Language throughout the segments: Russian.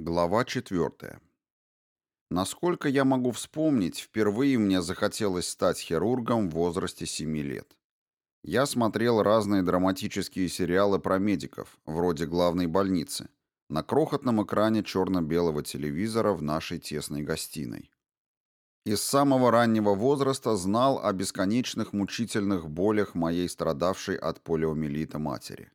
Глава 4. Насколько я могу вспомнить, впервые мне захотелось стать хирургом в возрасте 7 лет. Я смотрел разные драматические сериалы про медиков, вроде «Главной больницы», на крохотном экране черно-белого телевизора в нашей тесной гостиной. И с самого раннего возраста знал о бесконечных мучительных болях моей страдавшей от полиомиелита матери.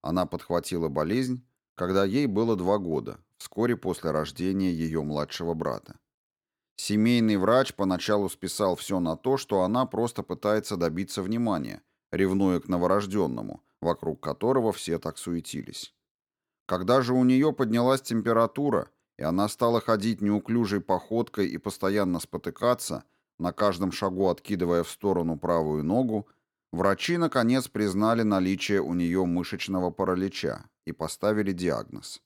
Она подхватила болезнь, когда ей было два года, вскоре после рождения ее младшего брата. Семейный врач поначалу списал все на то, что она просто пытается добиться внимания, ревнуя к новорожденному, вокруг которого все так суетились. Когда же у нее поднялась температура, и она стала ходить неуклюжей походкой и постоянно спотыкаться, на каждом шагу откидывая в сторону правую ногу, врачи наконец признали наличие у нее мышечного паралича и поставили диагноз.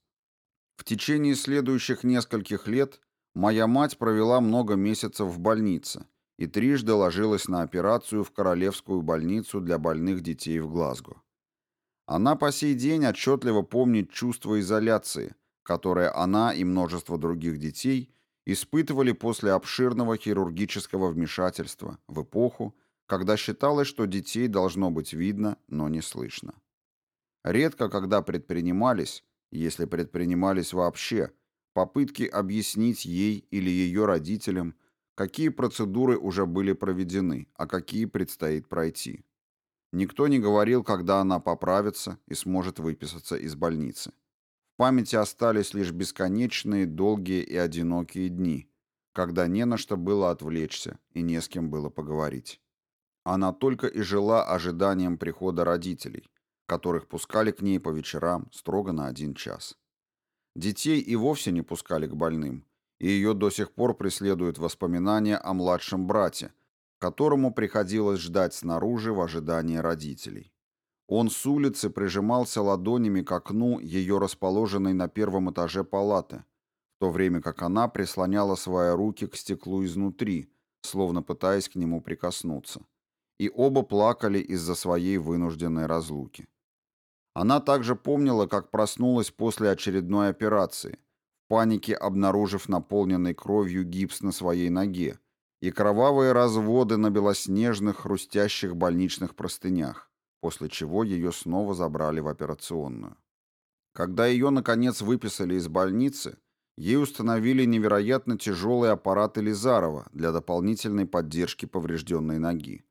В течение следующих нескольких лет моя мать провела много месяцев в больнице и трижды ложилась на операцию в Королевскую больницу для больных детей в Глазго. Она по сей день отчетливо помнит чувство изоляции, которое она и множество других детей испытывали после обширного хирургического вмешательства в эпоху, когда считалось, что детей должно быть видно, но не слышно. Редко когда предпринимались, если предпринимались вообще, попытки объяснить ей или ее родителям, какие процедуры уже были проведены, а какие предстоит пройти. Никто не говорил, когда она поправится и сможет выписаться из больницы. В памяти остались лишь бесконечные, долгие и одинокие дни, когда не на что было отвлечься и не с кем было поговорить. Она только и жила ожиданием прихода родителей, которых пускали к ней по вечерам строго на один час. Детей и вовсе не пускали к больным, и ее до сих пор преследуют воспоминания о младшем брате, которому приходилось ждать снаружи в ожидании родителей. Он с улицы прижимался ладонями к окну ее расположенной на первом этаже палаты, в то время как она прислоняла свои руки к стеклу изнутри, словно пытаясь к нему прикоснуться. И оба плакали из-за своей вынужденной разлуки. Она также помнила, как проснулась после очередной операции, в панике обнаружив наполненный кровью гипс на своей ноге и кровавые разводы на белоснежных хрустящих больничных простынях, после чего ее снова забрали в операционную. Когда ее, наконец, выписали из больницы, ей установили невероятно тяжелый аппарат Элизарова для дополнительной поддержки поврежденной ноги.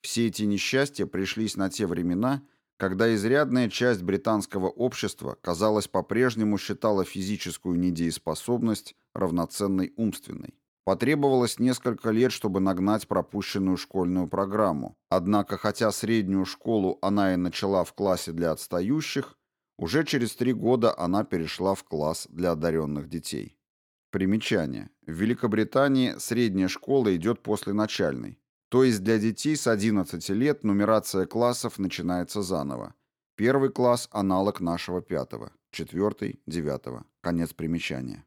Все эти несчастья пришлись на те времена, когда изрядная часть британского общества, казалось, по-прежнему считала физическую недееспособность равноценной умственной. Потребовалось несколько лет, чтобы нагнать пропущенную школьную программу. Однако, хотя среднюю школу она и начала в классе для отстающих, уже через три года она перешла в класс для одаренных детей. Примечание. В Великобритании средняя школа идет после начальной. То есть для детей с 11 лет нумерация классов начинается заново. Первый класс – аналог нашего пятого, четвертый – девятого. Конец примечания.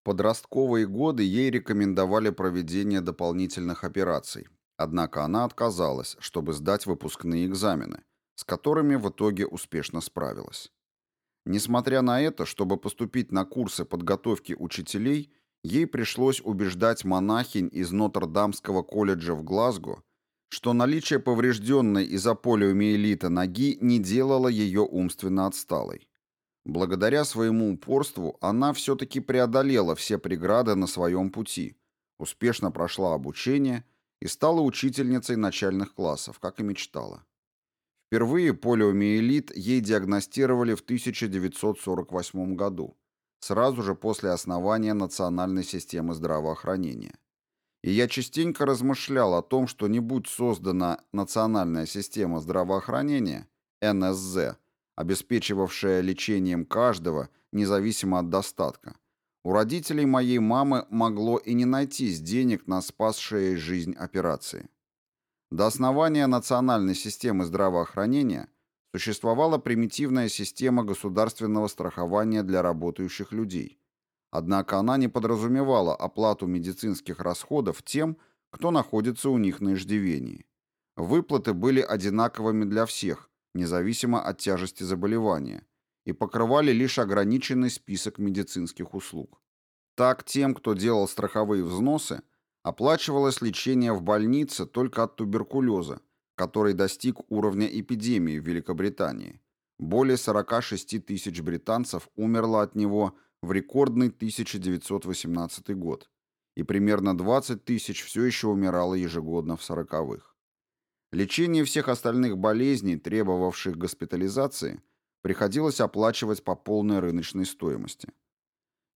В подростковые годы ей рекомендовали проведение дополнительных операций, однако она отказалась, чтобы сдать выпускные экзамены, с которыми в итоге успешно справилась. Несмотря на это, чтобы поступить на курсы подготовки учителей, ей пришлось убеждать монахинь из Нотр-Дамского колледжа в Глазго, что наличие поврежденной из-за полиомиелита ноги не делало ее умственно отсталой. Благодаря своему упорству она все-таки преодолела все преграды на своем пути, успешно прошла обучение и стала учительницей начальных классов, как и мечтала. Впервые полиомиелит ей диагностировали в 1948 году – сразу же после основания национальной системы здравоохранения. И я частенько размышлял о том, что не будь создана национальная система здравоохранения, НСЗ, обеспечивавшая лечением каждого, независимо от достатка, у родителей моей мамы могло и не найтись денег на спасшие жизнь операции. До основания национальной системы здравоохранения – существовала примитивная система государственного страхования для работающих людей. Однако она не подразумевала оплату медицинских расходов тем, кто находится у них на иждивении. Выплаты были одинаковыми для всех, независимо от тяжести заболевания, и покрывали лишь ограниченный список медицинских услуг. Так, тем, кто делал страховые взносы, оплачивалось лечение в больнице только от туберкулеза, который достиг уровня эпидемии в Великобритании. Более 46 тысяч британцев умерло от него в рекордный 1918 год, и примерно 20 тысяч все еще умирало ежегодно в сороковых. Лечение всех остальных болезней, требовавших госпитализации, приходилось оплачивать по полной рыночной стоимости.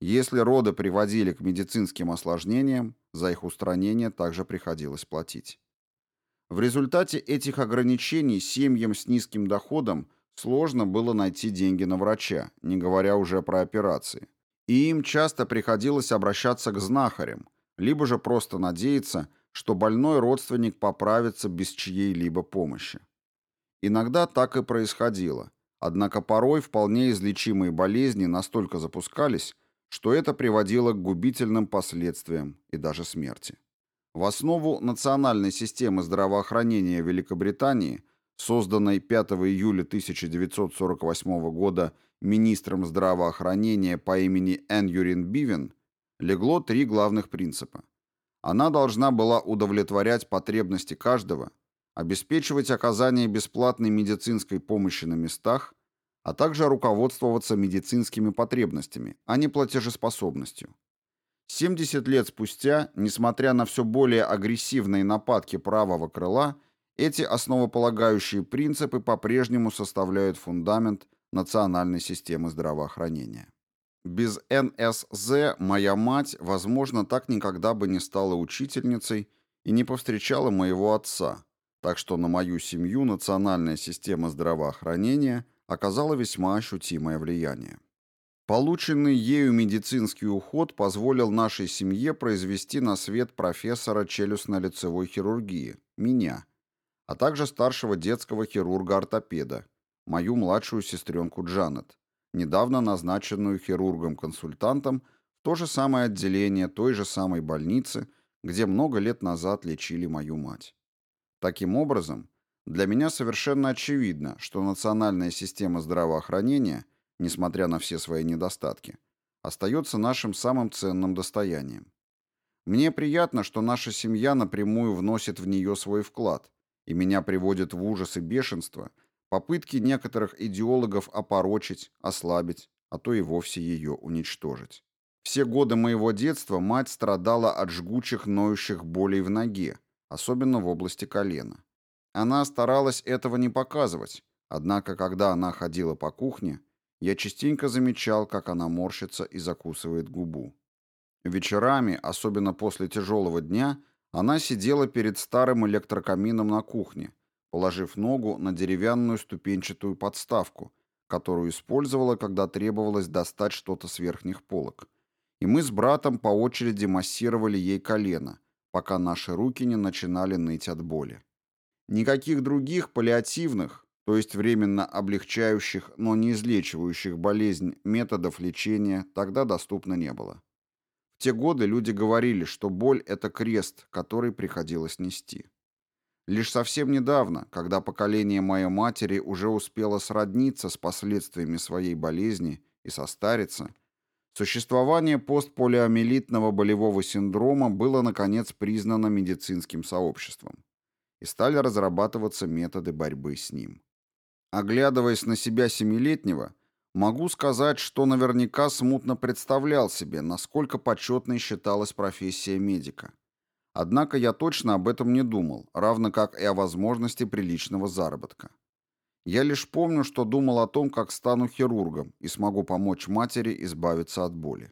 Если роды приводили к медицинским осложнениям, за их устранение также приходилось платить. В результате этих ограничений семьям с низким доходом сложно было найти деньги на врача, не говоря уже про операции. И им часто приходилось обращаться к знахарям, либо же просто надеяться, что больной родственник поправится без чьей-либо помощи. Иногда так и происходило, однако порой вполне излечимые болезни настолько запускались, что это приводило к губительным последствиям и даже смерти. В основу национальной системы здравоохранения Великобритании, созданной 5 июля 1948 года министром здравоохранения по имени Энюрин Бивен, легло три главных принципа. Она должна была удовлетворять потребности каждого, обеспечивать оказание бесплатной медицинской помощи на местах, а также руководствоваться медицинскими потребностями, а не платежеспособностью. 70 лет спустя, несмотря на все более агрессивные нападки правого крыла, эти основополагающие принципы по-прежнему составляют фундамент национальной системы здравоохранения. Без НСЗ моя мать, возможно, так никогда бы не стала учительницей и не повстречала моего отца, так что на мою семью национальная система здравоохранения оказала весьма ощутимое влияние. Полученный ею медицинский уход позволил нашей семье произвести на свет профессора челюстно-лицевой хирургии, меня, а также старшего детского хирурга-ортопеда, мою младшую сестренку Джанет, недавно назначенную хирургом-консультантом в то же самое отделение той же самой больницы, где много лет назад лечили мою мать. Таким образом, для меня совершенно очевидно, что национальная система здравоохранения, несмотря на все свои недостатки, остается нашим самым ценным достоянием. Мне приятно, что наша семья напрямую вносит в нее свой вклад, и меня приводит в ужас и бешенство попытки некоторых идеологов опорочить, ослабить, а то и вовсе ее уничтожить. Все годы моего детства мать страдала от жгучих ноющих болей в ноге, особенно в области колена. Она старалась этого не показывать, однако когда она ходила по кухне, я частенько замечал, как она морщится и закусывает губу. Вечерами, особенно после тяжелого дня, она сидела перед старым электрокамином на кухне, положив ногу на деревянную ступенчатую подставку, которую использовала, когда требовалось достать что-то с верхних полок. И мы с братом по очереди массировали ей колено, пока наши руки не начинали ныть от боли. Никаких других паллиативных, то есть временно облегчающих, но не излечивающих болезнь методов лечения тогда доступно не было. В те годы люди говорили, что боль – это крест, который приходилось нести. Лишь совсем недавно, когда поколение моей матери уже успело сродниться с последствиями своей болезни и состариться, существование постполиомиелитного болевого синдрома было, наконец, признано медицинским сообществом и стали разрабатываться методы борьбы с ним. Оглядываясь на себя семилетнего, могу сказать, что наверняка смутно представлял себе, насколько почетной считалась профессия медика. Однако я точно об этом не думал, равно как и о возможности приличного заработка. Я лишь помню, что думал о том, как стану хирургом и смогу помочь матери избавиться от боли.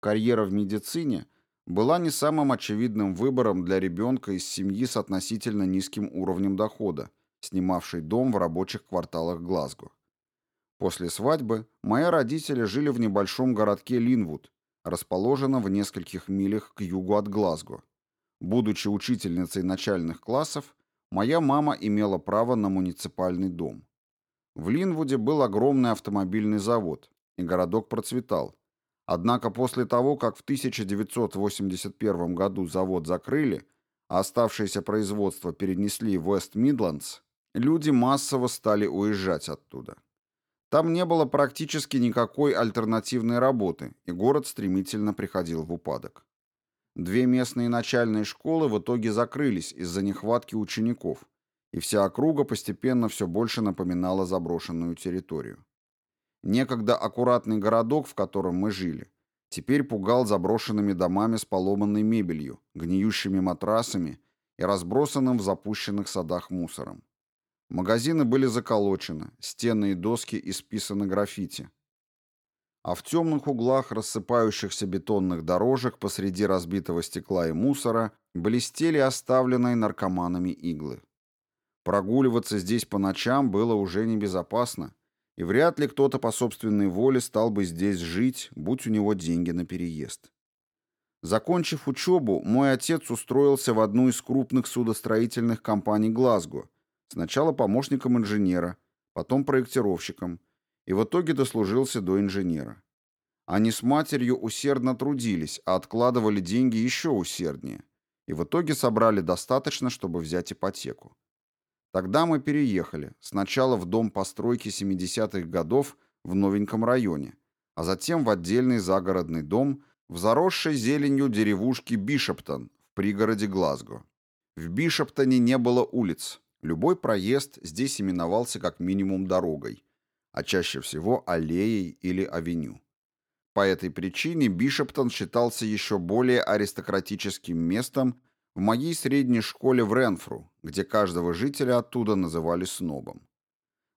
Карьера в медицине – была не самым очевидным выбором для ребенка из семьи с относительно низким уровнем дохода, снимавшей дом в рабочих кварталах Глазго. После свадьбы мои родители жили в небольшом городке Линвуд, расположенном в нескольких милях к югу от Глазго. Будучи учительницей начальных классов, моя мама имела право на муниципальный дом. В Линвуде был огромный автомобильный завод, и городок процветал, Однако после того, как в 1981 году завод закрыли, а оставшееся производство перенесли в Вест-Мидландс, люди массово стали уезжать оттуда. Там не было практически никакой альтернативной работы, и город стремительно приходил в упадок. Две местные начальные школы в итоге закрылись из-за нехватки учеников, и вся округа постепенно все больше напоминала заброшенную территорию. Некогда аккуратный городок, в котором мы жили, теперь пугал заброшенными домами с поломанной мебелью, гниющими матрасами и разбросанным в запущенных садах мусором. Магазины были заколочены, стены и доски исписаны граффити. А в темных углах рассыпающихся бетонных дорожек посреди разбитого стекла и мусора блестели оставленные наркоманами иглы. Прогуливаться здесь по ночам было уже небезопасно, и вряд ли кто-то по собственной воле стал бы здесь жить, будь у него деньги на переезд. Закончив учебу, мой отец устроился в одну из крупных судостроительных компаний Глазго – Сначала помощником инженера, потом проектировщиком, и в итоге дослужился до инженера. Они с матерью усердно трудились, а откладывали деньги еще усерднее, и в итоге собрали достаточно, чтобы взять ипотеку. Тогда мы переехали, сначала в дом постройки 70-х годов в новеньком районе, а затем в отдельный загородный дом в заросшей зеленью деревушке Бишоптон в пригороде Глазго. В Бишоптоне не было улиц, Любой проезд здесь именовался как минимум дорогой, а чаще всего аллеей или авеню. По этой причине Бишоптон считался еще более аристократическим местом в моей средней школе в Ренфру, где каждого жителя оттуда называли снобом.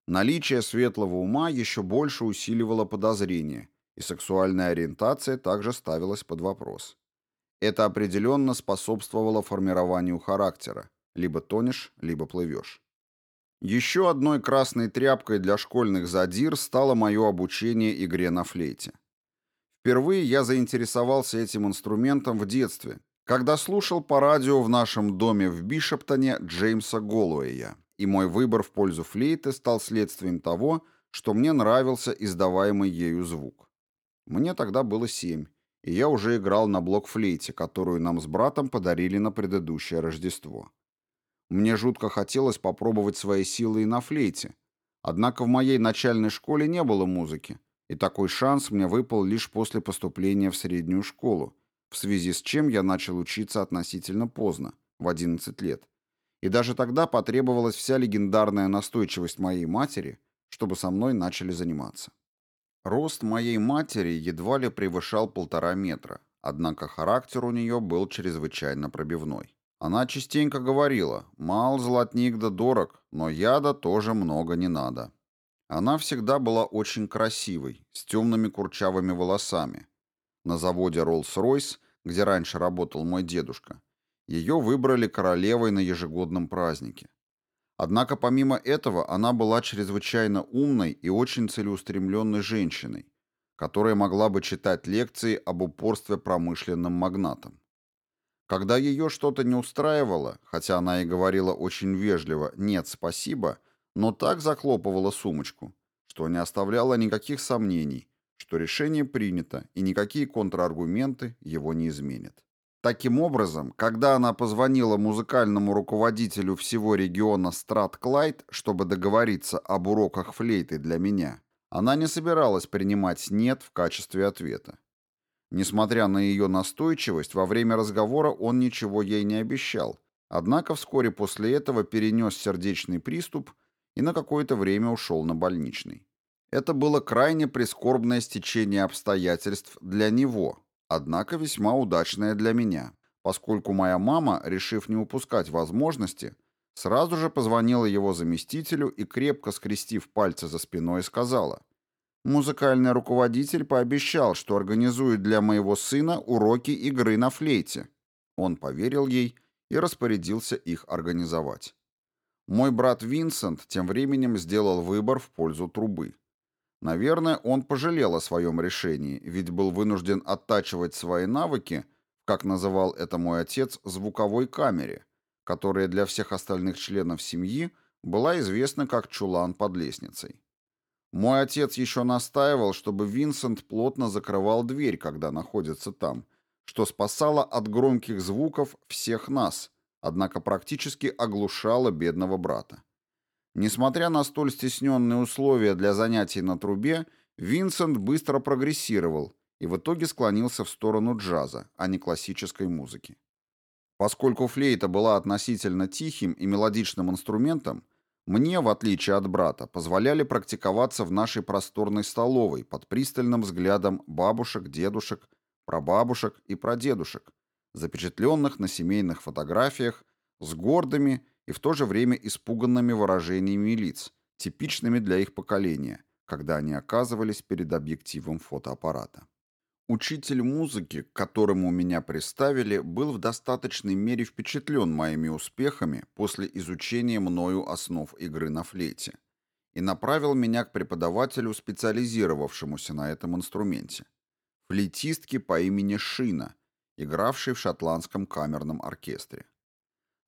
Наличие светлого ума еще больше усиливало подозрение, и сексуальная ориентация также ставилась под вопрос. Это определенно способствовало формированию характера, либо тонешь, либо плывешь. Еще одной красной тряпкой для школьных задир стало мое обучение игре на флейте. Впервые я заинтересовался этим инструментом в детстве, когда слушал по радио в нашем доме в Бишоптоне Джеймса Голуэя, и мой выбор в пользу флейты стал следствием того, что мне нравился издаваемый ею звук. Мне тогда было семь, и я уже играл на блокфлейте, которую нам с братом подарили на предыдущее Рождество. Мне жутко хотелось попробовать свои силы и на флейте. Однако в моей начальной школе не было музыки, и такой шанс мне выпал лишь после поступления в среднюю школу, в связи с чем я начал учиться относительно поздно, в 11 лет. И даже тогда потребовалась вся легендарная настойчивость моей матери, чтобы со мной начали заниматься. Рост моей матери едва ли превышал полтора метра, однако характер у нее был чрезвычайно пробивной. Она частенько говорила, мал золотник да дорог, но яда тоже много не надо. Она всегда была очень красивой, с темными курчавыми волосами. На заводе Rolls-Royce, где раньше работал мой дедушка, ее выбрали королевой на ежегодном празднике. Однако помимо этого она была чрезвычайно умной и очень целеустремленной женщиной, которая могла бы читать лекции об упорстве промышленным магнатам. Когда ее что-то не устраивало, хотя она и говорила очень вежливо «нет, спасибо», но так захлопывала сумочку, что не оставляло никаких сомнений, что решение принято и никакие контраргументы его не изменят. Таким образом, когда она позвонила музыкальному руководителю всего региона Страт-Клайд, чтобы договориться об уроках флейты для меня, она не собиралась принимать «нет» в качестве ответа. Несмотря на ее настойчивость, во время разговора он ничего ей не обещал, однако вскоре после этого перенес сердечный приступ и на какое-то время ушел на больничный. Это было крайне прискорбное стечение обстоятельств для него, однако весьма удачное для меня, поскольку моя мама, решив не упускать возможности, сразу же позвонила его заместителю и, крепко скрестив пальцы за спиной, сказала – Музыкальный руководитель пообещал, что организует для моего сына уроки игры на флейте. Он поверил ей и распорядился их организовать. Мой брат Винсент тем временем сделал выбор в пользу трубы. Наверное, он пожалел о своем решении, ведь был вынужден оттачивать свои навыки, как называл это мой отец, звуковой камере, которая для всех остальных членов семьи была известна как чулан под лестницей. Мой отец еще настаивал, чтобы Винсент плотно закрывал дверь, когда находится там, что спасало от громких звуков всех нас, однако практически оглушало бедного брата. Несмотря на столь стесненные условия для занятий на трубе, Винсент быстро прогрессировал и в итоге склонился в сторону джаза, а не классической музыки. Поскольку флейта была относительно тихим и мелодичным инструментом, мне, в отличие от брата, позволяли практиковаться в нашей просторной столовой под пристальным взглядом бабушек, дедушек, прабабушек и прадедушек, запечатленных на семейных фотографиях с гордыми и в то же время испуганными выражениями лиц, типичными для их поколения, когда они оказывались перед объективом фотоаппарата. Учитель музыки, к которому меня приставили, был в достаточной мере впечатлен моими успехами после изучения мною основ игры на флейте и направил меня к преподавателю, специализировавшемуся на этом инструменте, флейтистке по имени Шина, игравшей в шотландском камерном оркестре.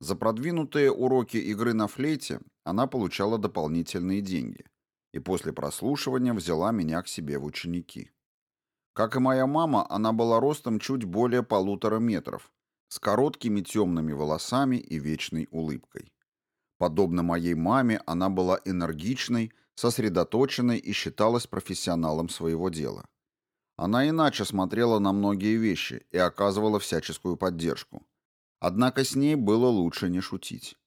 За продвинутые уроки игры на флейте она получала дополнительные деньги и после прослушивания взяла меня к себе в ученики. Как и моя мама, она была ростом чуть более полутора метров, с короткими темными волосами и вечной улыбкой. Подобно моей маме, она была энергичной, сосредоточенной и считалась профессионалом своего дела. Она иначе смотрела на многие вещи и оказывала всяческую поддержку. Однако с ней было лучше не шутить.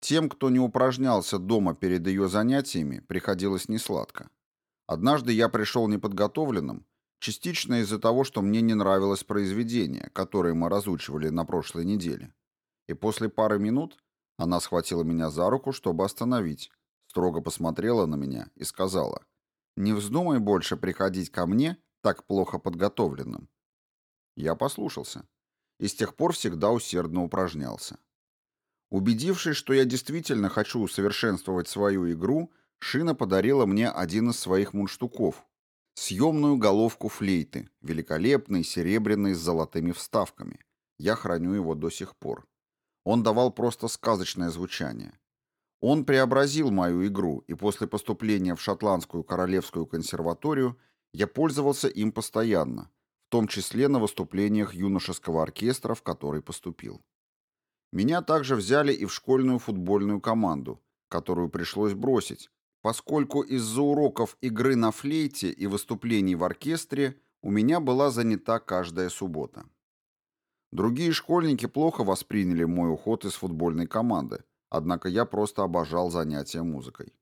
Тем, кто не упражнялся дома перед ее занятиями, приходилось несладко. Однажды я пришел неподготовленным, Частично из-за того, что мне не нравилось произведение, которое мы разучивали на прошлой неделе. И после пары минут она схватила меня за руку, чтобы остановить, строго посмотрела на меня и сказала, «Не вздумай больше приходить ко мне так плохо подготовленным». Я послушался и с тех пор всегда усердно упражнялся. Убедившись, что я действительно хочу усовершенствовать свою игру, Шина подарила мне один из своих мундштуков, Съемную головку флейты, великолепный, серебряный, с золотыми вставками. Я храню его до сих пор. Он давал просто сказочное звучание. Он преобразил мою игру, и после поступления в Шотландскую королевскую консерваторию я пользовался им постоянно, в том числе на выступлениях юношеского оркестра, в который поступил. Меня также взяли и в школьную футбольную команду, которую пришлось бросить, поскольку из-за уроков игры на флейте и выступлений в оркестре у меня была занята каждая суббота. Другие школьники плохо восприняли мой уход из футбольной команды, однако я просто обожал занятия музыкой.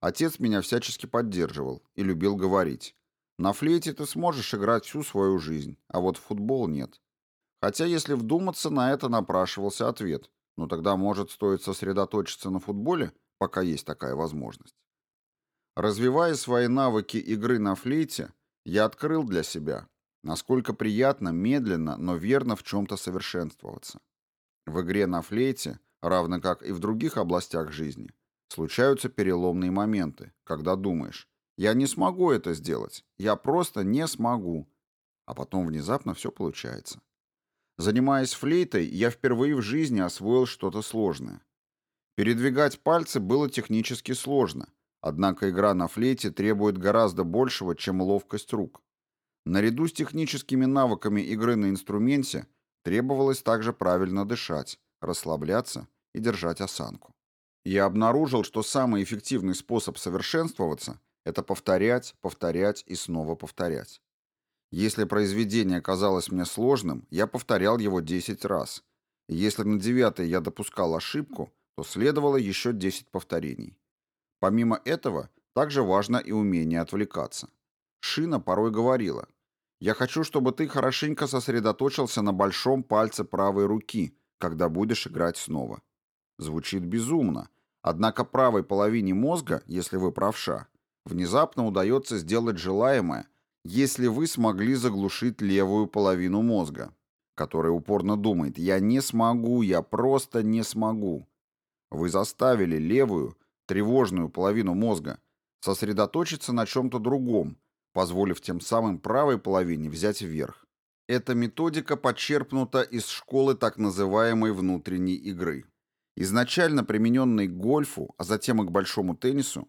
Отец меня всячески поддерживал и любил говорить, «На флейте ты сможешь играть всю свою жизнь, а вот в футбол нет». Хотя, если вдуматься, на это напрашивался ответ, ну тогда, может, стоит сосредоточиться на футболе, пока есть такая возможность. Развивая свои навыки игры на флейте, я открыл для себя, насколько приятно медленно, но верно в чем-то совершенствоваться. В игре на флейте, равно как и в других областях жизни, случаются переломные моменты, когда думаешь, я не смогу это сделать, я просто не смогу. А потом внезапно все получается. Занимаясь флейтой, я впервые в жизни освоил что-то сложное. Передвигать пальцы было технически сложно – Однако игра на флейте требует гораздо большего, чем ловкость рук. Наряду с техническими навыками игры на инструменте требовалось также правильно дышать, расслабляться и держать осанку. Я обнаружил, что самый эффективный способ совершенствоваться – это повторять, повторять и снова повторять. Если произведение казалось мне сложным, я повторял его 10 раз. Если на девятый я допускал ошибку, то следовало еще 10 повторений. Помимо этого, также важно и умение отвлекаться. Шина порой говорила, «Я хочу, чтобы ты хорошенько сосредоточился на большом пальце правой руки, когда будешь играть снова». Звучит безумно, однако правой половине мозга, если вы правша, внезапно удается сделать желаемое, если вы смогли заглушить левую половину мозга, которая упорно думает «я не смогу, я просто не смогу». Вы заставили левую тревожную половину мозга, сосредоточиться на чем-то другом, позволив тем самым правой половине взять вверх. Эта методика подчерпнута из школы так называемой внутренней игры. Изначально примененный к гольфу, а затем и к большому теннису,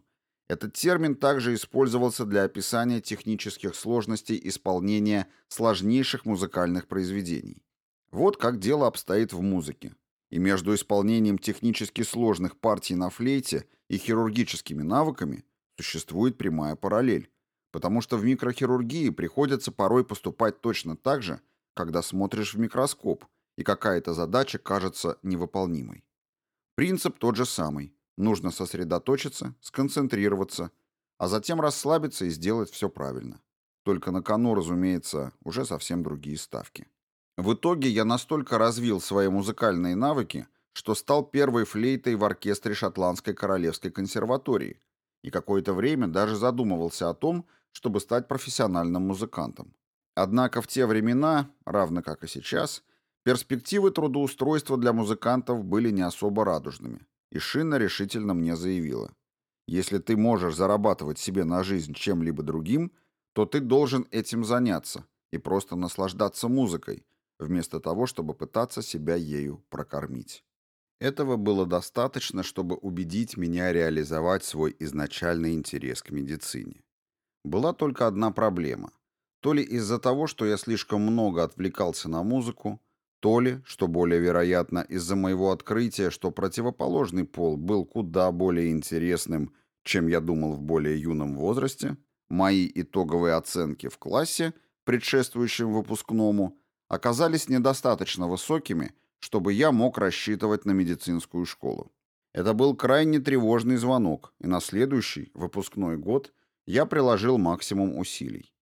этот термин также использовался для описания технических сложностей исполнения сложнейших музыкальных произведений. Вот как дело обстоит в музыке. И между исполнением технически сложных партий на флейте и хирургическими навыками существует прямая параллель, потому что в микрохирургии приходится порой поступать точно так же, когда смотришь в микроскоп, и какая-то задача кажется невыполнимой. Принцип тот же самый. Нужно сосредоточиться, сконцентрироваться, а затем расслабиться и сделать все правильно. Только на кону, разумеется, уже совсем другие ставки. В итоге я настолько развил свои музыкальные навыки, что стал первой флейтой в оркестре Шотландской королевской консерватории и какое-то время даже задумывался о том, чтобы стать профессиональным музыкантом. Однако в те времена, равно как и сейчас, перспективы трудоустройства для музыкантов были не особо радужными, и Шина решительно мне заявила. Если ты можешь зарабатывать себе на жизнь чем-либо другим, то ты должен этим заняться и просто наслаждаться музыкой, вместо того, чтобы пытаться себя ею прокормить. Этого было достаточно, чтобы убедить меня реализовать свой изначальный интерес к медицине. Была только одна проблема. То ли из-за того, что я слишком много отвлекался на музыку, то ли, что более вероятно, из-за моего открытия, что противоположный пол был куда более интересным, чем я думал в более юном возрасте, мои итоговые оценки в классе, предшествующем выпускному, оказались недостаточно высокими, чтобы я мог рассчитывать на медицинскую школу. Это был крайне тревожный звонок, и на следующий, выпускной год, я приложил максимум усилий.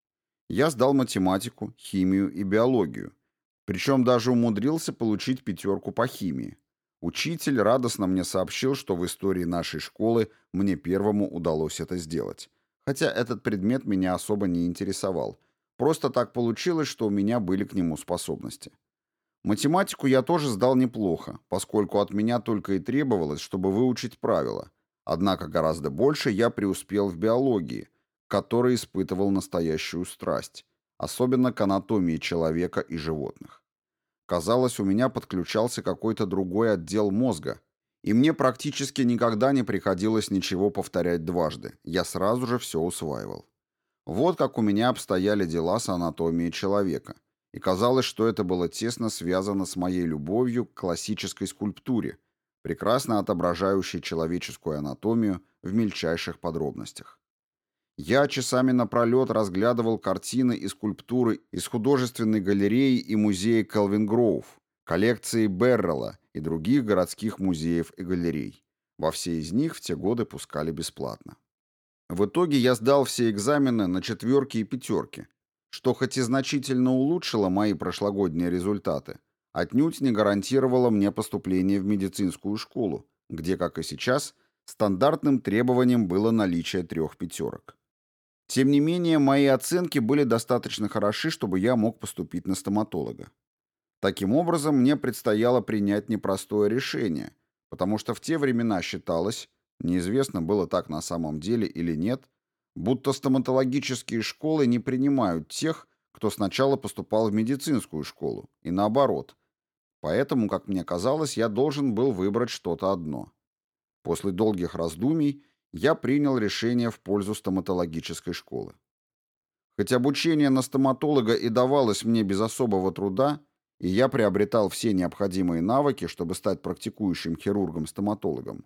Я сдал математику, химию и биологию, причем даже умудрился получить пятерку по химии. Учитель радостно мне сообщил, что в истории нашей школы мне первому удалось это сделать. Хотя этот предмет меня особо не интересовал, Просто так получилось, что у меня были к нему способности. Математику я тоже сдал неплохо, поскольку от меня только и требовалось, чтобы выучить правила. Однако гораздо больше я преуспел в биологии, которой испытывал настоящую страсть, особенно к анатомии человека и животных. Казалось, у меня подключался какой-то другой отдел мозга, и мне практически никогда не приходилось ничего повторять дважды, я сразу же все усваивал. Вот как у меня обстояли дела с анатомией человека. И казалось, что это было тесно связано с моей любовью к классической скульптуре, прекрасно отображающей человеческую анатомию в мельчайших подробностях. Я часами напролет разглядывал картины и скульптуры из художественной галереи и музея Келвин Гроув, коллекции Беррелла и других городских музеев и галерей. Во все из них в те годы пускали бесплатно. В итоге я сдал все экзамены на четверки и пятерки, что хоть и значительно улучшило мои прошлогодние результаты, отнюдь не гарантировало мне поступление в медицинскую школу, где, как и сейчас, стандартным требованием было наличие трех пятерок. Тем не менее, мои оценки были достаточно хороши, чтобы я мог поступить на стоматолога. Таким образом, мне предстояло принять непростое решение, потому что в те времена считалось, Неизвестно, было так на самом деле или нет, будто стоматологические школы не принимают тех, кто сначала поступал в медицинскую школу, и наоборот. Поэтому, как мне казалось, я должен был выбрать что-то одно. После долгих раздумий я принял решение в пользу стоматологической школы. Хоть обучение на стоматолога и давалось мне без особого труда, и я приобретал все необходимые навыки, чтобы стать практикующим хирургом-стоматологом,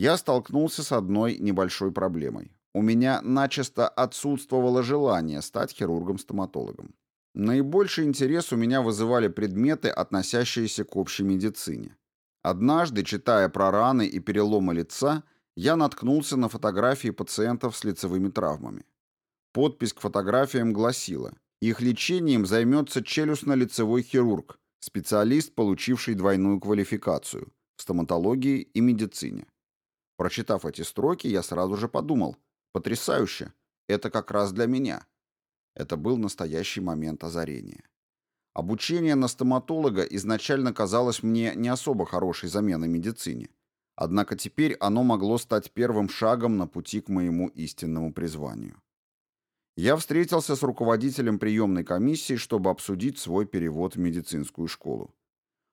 я столкнулся с одной небольшой проблемой. У меня начисто отсутствовало желание стать хирургом-стоматологом. Наибольший интерес у меня вызывали предметы, относящиеся к общей медицине. Однажды, читая про раны и переломы лица, я наткнулся на фотографии пациентов с лицевыми травмами. Подпись к фотографиям гласила «Их лечением займется челюстно-лицевой хирург, специалист, получивший двойную квалификацию в стоматологии и медицине». Прочитав эти строки, я сразу же подумал, потрясающе, это как раз для меня. Это был настоящий момент озарения. Обучение на стоматолога изначально казалось мне не особо хорошей заменой медицине. Однако теперь оно могло стать первым шагом на пути к моему истинному призванию. Я встретился с руководителем приемной комиссии, чтобы обсудить свой перевод в медицинскую школу.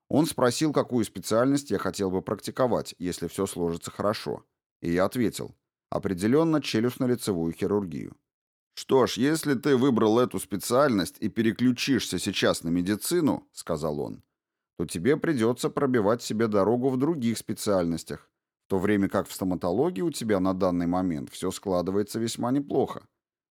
Он спросил, какую специальность я хотел бы практиковать, если все сложится хорошо. И я ответил, определенно челюстно-лицевую хирургию. «Что ж, если ты выбрал эту специальность и переключишься сейчас на медицину, — сказал он, то тебе придется пробивать себе дорогу в других специальностях, в то время как в стоматологии у тебя на данный момент все складывается весьма неплохо.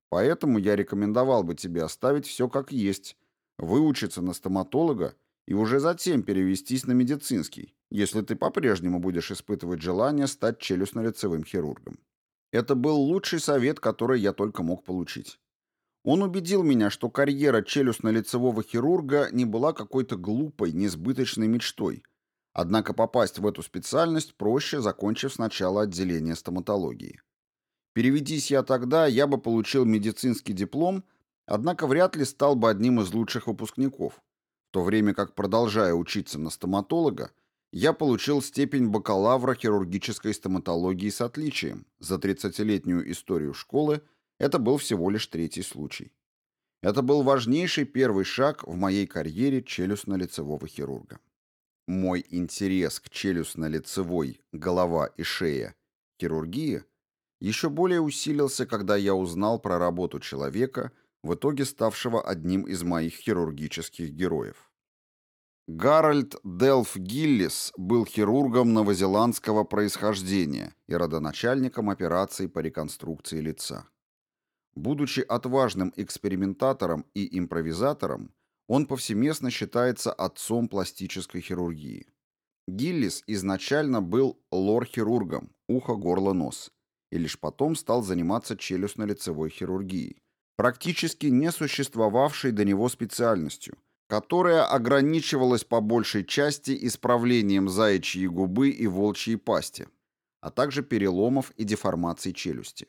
Поэтому я рекомендовал бы тебе оставить все как есть, выучиться на стоматолога и уже затем перевестись на медицинский, если ты по-прежнему будешь испытывать желание стать челюстно-лицевым хирургом. Это был лучший совет, который я только мог получить. Он убедил меня, что карьера челюстно-лицевого хирурга не была какой-то глупой, несбыточной мечтой. Однако попасть в эту специальность проще, закончив сначала отделение стоматологии. Переведись я тогда, я бы получил медицинский диплом, однако вряд ли стал бы одним из лучших выпускников, то время как, продолжая учиться на стоматолога, я получил степень бакалавра хирургической стоматологии с отличием. За 30-летнюю историю школы это был всего лишь третий случай. Это был важнейший первый шаг в моей карьере челюстно-лицевого хирурга. Мой интерес к челюстно-лицевой, голова и шея хирургии еще более усилился, когда я узнал про работу человека, в итоге ставшего одним из моих хирургических героев. Гарольд Делф Гиллис был хирургом новозеландского происхождения и родоначальником операций по реконструкции лица. Будучи отважным экспериментатором и импровизатором, он повсеместно считается отцом пластической хирургии. Гиллис изначально был лор-хирургом, ухо, горло, нос, и лишь потом стал заниматься челюстно-лицевой хирургией, практически не существовавшей до него специальностью, которая ограничивалась по большей части исправлением заячьей губы и волчьей пасти, а также переломов и деформаций челюсти.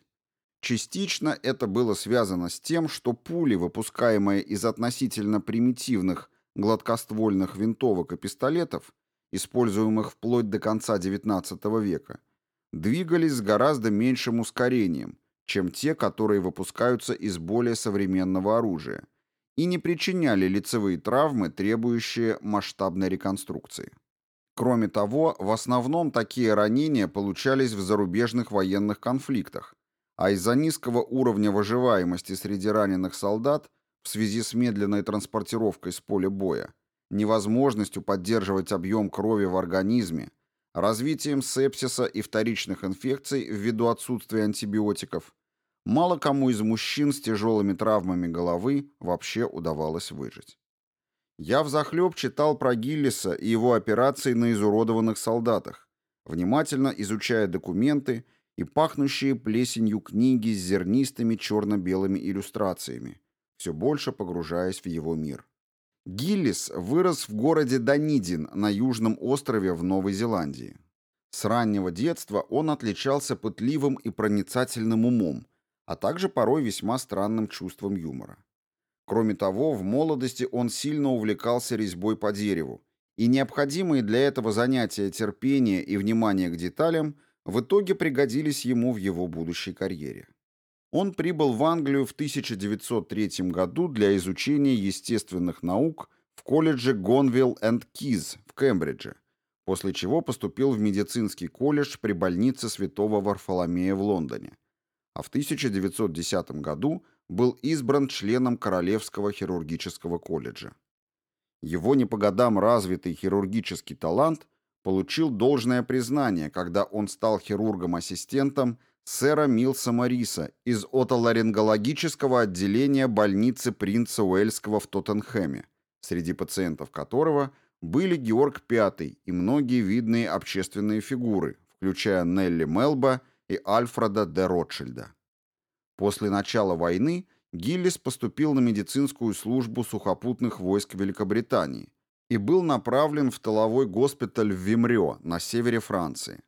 Частично это было связано с тем, что пули, выпускаемые из относительно примитивных гладкоствольных винтовок и пистолетов, используемых вплоть до конца XIX века, двигались с гораздо меньшим ускорением, чем те, которые выпускаются из более современного оружия – и не причиняли лицевые травмы, требующие масштабной реконструкции. Кроме того, в основном такие ранения получались в зарубежных военных конфликтах, а из-за низкого уровня выживаемости среди раненых солдат в связи с медленной транспортировкой с поля боя, невозможностью поддерживать объем крови в организме, развитием сепсиса и вторичных инфекций ввиду отсутствия антибиотиков, Мало кому из мужчин с тяжелыми травмами головы вообще удавалось выжить. Я взахлеб читал про Гиллиса и его операции на изуродованных солдатах, внимательно изучая документы и пахнущие плесенью книги с зернистыми черно-белыми иллюстрациями, все больше погружаясь в его мир. Гиллис вырос в городе Данидин на южном острове в Новой Зеландии. С раннего детства он отличался пытливым и проницательным умом, а также порой весьма странным чувством юмора. Кроме того, в молодости он сильно увлекался резьбой по дереву, и необходимые для этого занятия терпения и внимание к деталям в итоге пригодились ему в его будущей карьере. Он прибыл в Англию в 1903 году для изучения естественных наук в колледже Гонвилл энд Киз в Кембридже, после чего поступил в медицинский колледж при больнице Святого Варфоломея в Лондоне – а в 1910 году был избран членом Королевского хирургического колледжа. Его не по годам развитый хирургический талант получил должное признание, когда он стал хирургом-ассистентом сэра Милса Мариса из отоларингологического отделения больницы принца Уэльского в Тоттенхэме, среди пациентов которого были Георг V и многие видные общественные фигуры, включая Нелли Мелба и Альфреда де Ротшильда. После начала войны Гиллис поступил на медицинскую службу сухопутных войск Великобритании и был направлен в тыловой госпиталь в Вимрё на севере Франции.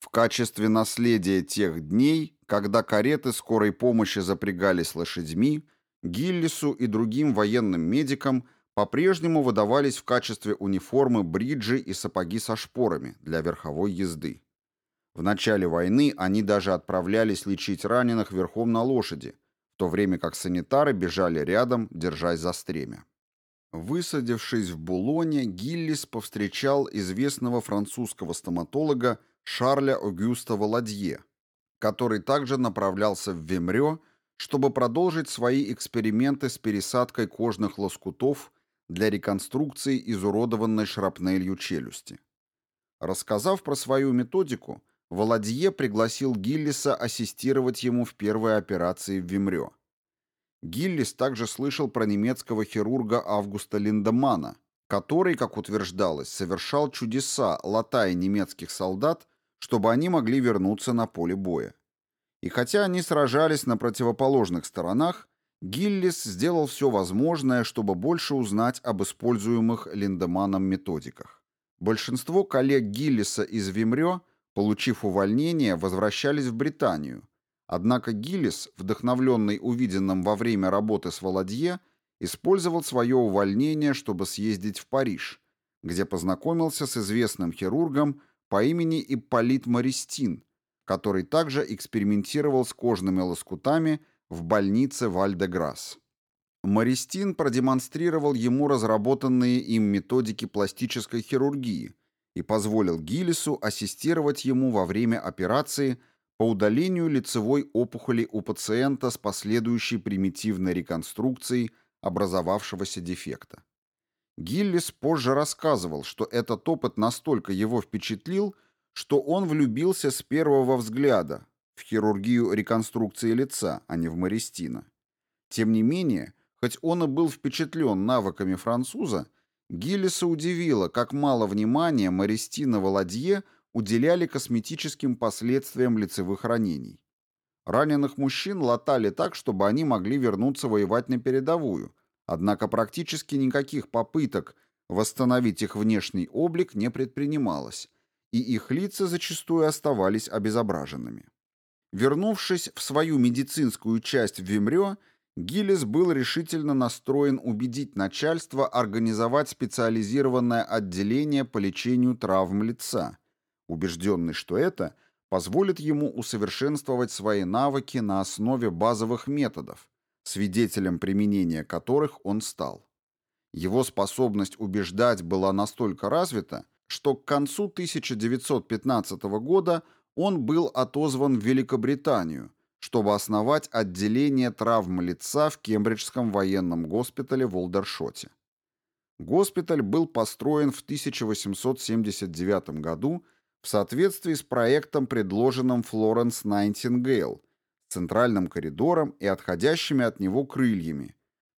В качестве наследия тех дней, когда кареты скорой помощи запрягались лошадьми, Гиллису и другим военным медикам по-прежнему выдавались в качестве униформы бриджи и сапоги со шпорами для верховой езды. В начале войны они даже отправлялись лечить раненых верхом на лошади, в то время как санитары бежали рядом, держась за стремя. Высадившись в Булоне, Гиллис повстречал известного французского стоматолога Шарля Огюста Валадье, который также направлялся в Вемрё, чтобы продолжить свои эксперименты с пересадкой кожных лоскутов для реконструкции изуродованной шрапнелью челюсти. Рассказав про свою методику, Володье пригласил Гиллиса ассистировать ему в первой операции в Вимрё. Гиллис также слышал про немецкого хирурга Августа Линдемана, который, как утверждалось, совершал чудеса, латая немецких солдат, чтобы они могли вернуться на поле боя. И хотя они сражались на противоположных сторонах, Гиллис сделал все возможное, чтобы больше узнать об используемых Линдеманом методиках. Большинство коллег Гиллиса из Вимрё, получив увольнение, возвращались в Британию. Однако Гиллис, вдохновленный увиденным во время работы с Володье, использовал свое увольнение, чтобы съездить в Париж, где познакомился с известным хирургом по имени Ипполит Мористин, который также экспериментировал с кожными лоскутами в больнице Вальдеграсс. Мористин продемонстрировал ему разработанные им методики пластической хирургии и позволил Гиллису ассистировать ему во время операции по удалению лицевой опухоли у пациента с последующей примитивной реконструкцией образовавшегося дефекта. Гиллис позже рассказывал, что этот опыт настолько его впечатлил, что он влюбился с первого взгляда в хирургию реконструкции лица, а не в Мористина. Тем не менее, хоть он и был впечатлен навыками француза, Гиллиса удивило, как мало внимания Мористина Володье уделяли косметическим последствиям лицевых ранений. Раненых мужчин латали так, чтобы они могли вернуться воевать на передовую, однако практически никаких попыток восстановить их внешний облик не предпринималось, и их лица зачастую оставались обезображенными. Вернувшись в свою медицинскую часть в Вимрё, Гиллис был решительно настроен убедить начальство организовать специализированное отделение по лечению травм лица, убежденный, что это – позволит ему усовершенствовать свои навыки на основе базовых методов, свидетелем применения которых он стал. Его способность убеждать была настолько развита, что к концу 1915 года он был отозван в Великобританию, чтобы основать отделение травм лица в Кембриджском военном госпитале в Олдершоте. Госпиталь был построен в 1879 году в соответствии с проектом, предложенным Флоренс Найтингейл, центральным коридором и отходящими от него крыльями,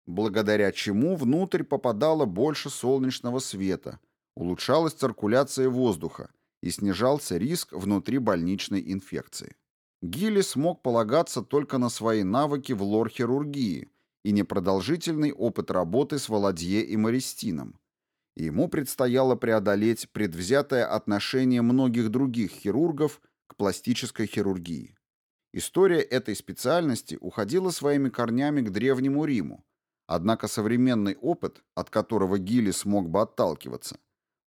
благодаря чему внутрь попадало больше солнечного света, улучшалась циркуляция воздуха и снижался риск внутрибольничной инфекции. Гилли смог полагаться только на свои навыки в лор-хирургии и непродолжительный опыт работы с Володье и Мористином, и ему предстояло преодолеть предвзятое отношение многих других хирургов к пластической хирургии. История этой специальности уходила своими корнями к Древнему Риму, однако современный опыт, от которого Гилли смог бы отталкиваться,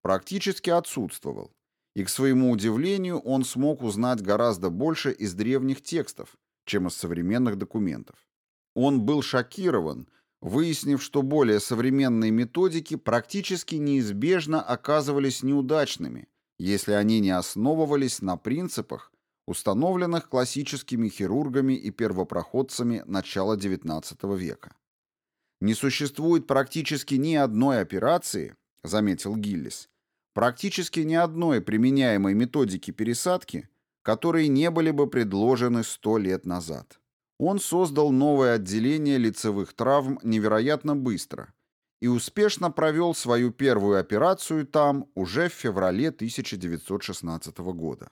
практически отсутствовал, и, к своему удивлению, он смог узнать гораздо больше из древних текстов, чем из современных документов. Он был шокирован, выяснив, что более современные методики практически неизбежно оказывались неудачными, если они не основывались на принципах, установленных классическими хирургами и первопроходцами начала XIX века. «Не существует практически ни одной операции», — заметил Гиллис, «практически ни одной применяемой методики пересадки, которые не были бы предложены сто лет назад». Он создал новое отделение лицевых травм невероятно быстро и успешно провел свою первую операцию там уже в феврале 1916 года.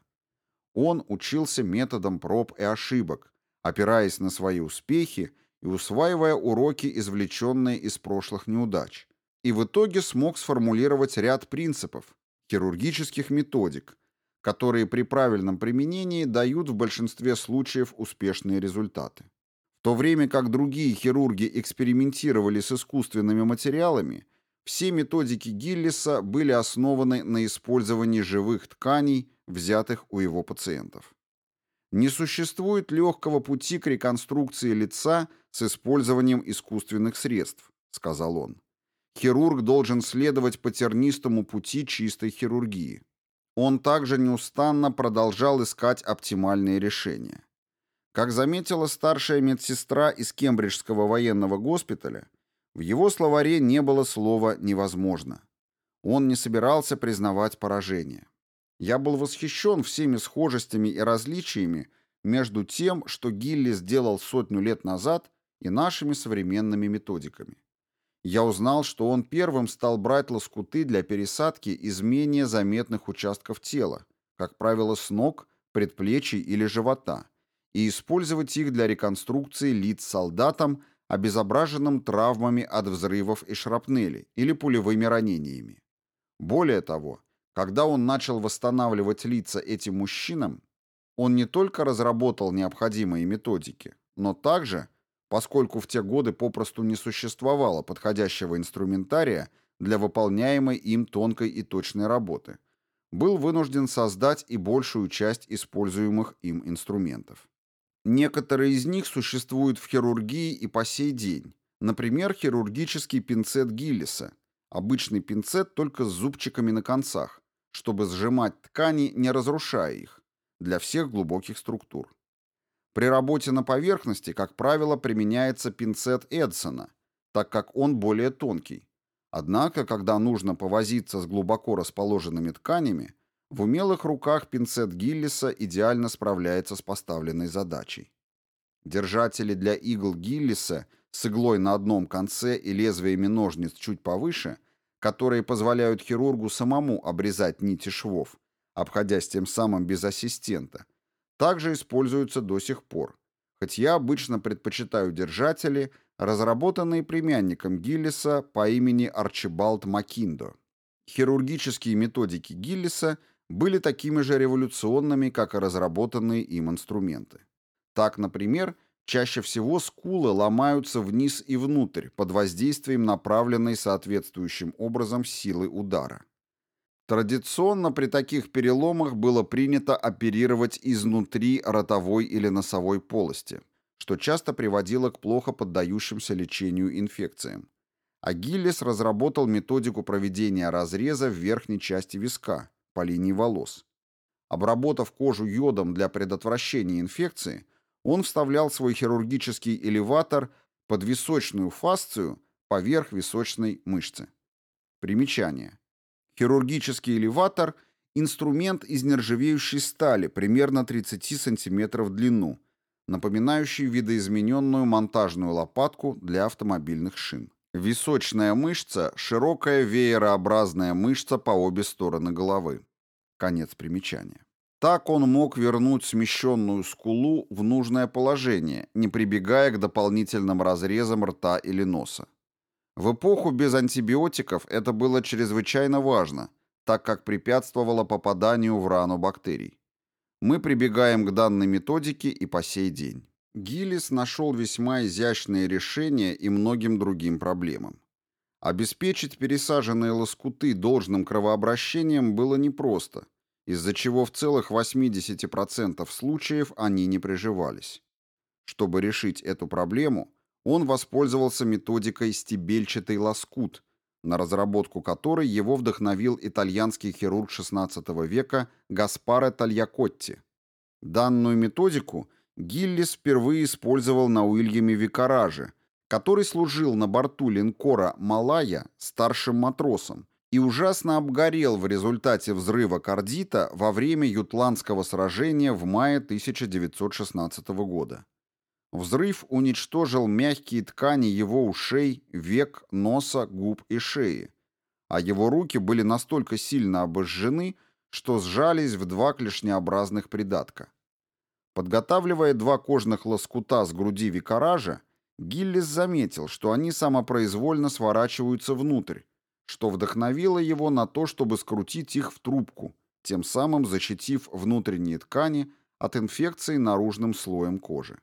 Он учился методом проб и ошибок, опираясь на свои успехи и усваивая уроки, извлеченные из прошлых неудач, и в итоге смог сформулировать ряд принципов, хирургических методик, которые при правильном применении дают в большинстве случаев успешные результаты. В то время как другие хирурги экспериментировали с искусственными материалами, все методики Гиллиса были основаны на использовании живых тканей, взятых у его пациентов. Не существует легкого пути к реконструкции лица с использованием искусственных средств, сказал он. Хирург должен следовать по тернистому пути чистой хирургии. Он также неустанно продолжал искать оптимальные решения. Как заметила старшая медсестра из Кембриджского военного госпиталя, В его словаре не было слова «невозможно». Он не собирался признавать поражение. Я был восхищен всеми схожестями и различиями между тем, что Гилли сделал сотню лет назад, и нашими современными методиками. Я узнал, что он первым стал брать лоскуты для пересадки из менее заметных участков тела, как правило, с ног, предплечий или живота, и использовать их для реконструкции лиц солдатам, обезображенным травмами от взрывов и шрапнели или пулевыми ранениями. Более того, когда он начал восстанавливать лица этим мужчинам, он не только разработал необходимые методики, но также, поскольку в те годы попросту не существовало подходящего инструментария для выполняемой им тонкой и точной работы, был вынужден создать и большую часть используемых им инструментов. Некоторые из них существуют в хирургии и по сей день, например, хирургический пинцет Гиллиса, обычный пинцет только с зубчиками на концах, чтобы сжимать ткани, не разрушая их, для всех глубоких структур. При работе на поверхности, как правило, применяется пинцет Эдсона, так как он более тонкий. Однако, когда нужно повозиться с глубоко расположенными тканями, в умелых руках пинцет Гиллиса идеально справляется с поставленной задачей. Держатели для игл Гиллиса с иглой на одном конце и лезвиями ножниц чуть повыше, которые позволяют хирургу самому обрезать нити швов, обходясь тем самым без ассистента, также используются до сих пор, хоть я обычно предпочитаю держатели, разработанные племянником Гиллиса по имени Арчибалд Макиндо. Хирургические методики Гиллиса были такими же революционными, как и разработанные им инструменты. Так, например, чаще всего скулы ломаются вниз и внутрь под воздействием направленной соответствующим образом силы удара. Традиционно при таких переломах было принято оперировать изнутри ротовой или носовой полости, что часто приводило к плохо поддающимся лечению инфекциям. А Гиллис разработал методику проведения разреза в верхней части виска, по линии волос. Обработав кожу йодом для предотвращения инфекции, он вставлял свой хирургический элеватор под височную фасцию поверх височной мышцы. Примечание. Хирургический элеватор – инструмент из нержавеющей стали примерно 30 см в длину, напоминающий видоизмененную монтажную лопатку для автомобильных шин. Височная мышца – широкая веерообразная мышца по обе стороны головы. Конец примечания. Так он мог вернуть смещенную скулу в нужное положение, не прибегая к дополнительным разрезам рта или носа. В эпоху без антибиотиков это было чрезвычайно важно, так как препятствовало попаданию в рану бактерий. Мы прибегаем к данной методике и по сей день. Гиллис нашел весьма изящные решения и многим другим проблемам. Обеспечить пересаженные лоскуты должным кровообращением было непросто, из-за чего в целых 80% случаев они не приживались. Чтобы решить эту проблему, он воспользовался методикой «стебельчатый лоскут», на разработку которой его вдохновил итальянский хирург XVI века Гаспаро Тальякотти. Данную методику Гиллис впервые использовал на Уильяме Викараже, который служил на борту линкора «Малая» старшим матросом и ужасно обгорел в результате взрыва кардита во время Ютландского сражения в мае 1916 года. Взрыв уничтожил мягкие ткани его ушей, век, носа, губ и шеи, а его руки были настолько сильно обожжены, что сжались в два клешнеобразных придатка. Подготавливая два кожных лоскута с груди викаража, Гиллис заметил, что они самопроизвольно сворачиваются внутрь, что вдохновило его на то, чтобы скрутить их в трубку, тем самым защитив внутренние ткани от инфекции наружным слоем кожи.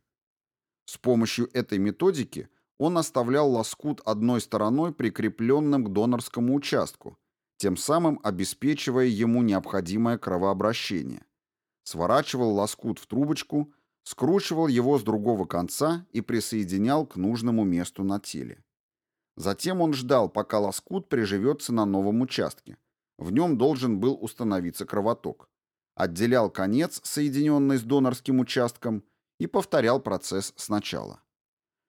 С помощью этой методики он оставлял лоскут одной стороной прикрепленным к донорскому участку, тем самым обеспечивая ему необходимое кровообращение. Сворачивал лоскут в трубочку, скручивал его с другого конца и присоединял к нужному месту на теле. Затем он ждал, пока лоскут приживется на новом участке. В нем должен был установиться кровоток. Отделял конец, соединенный с донорским участком, и повторял процесс сначала.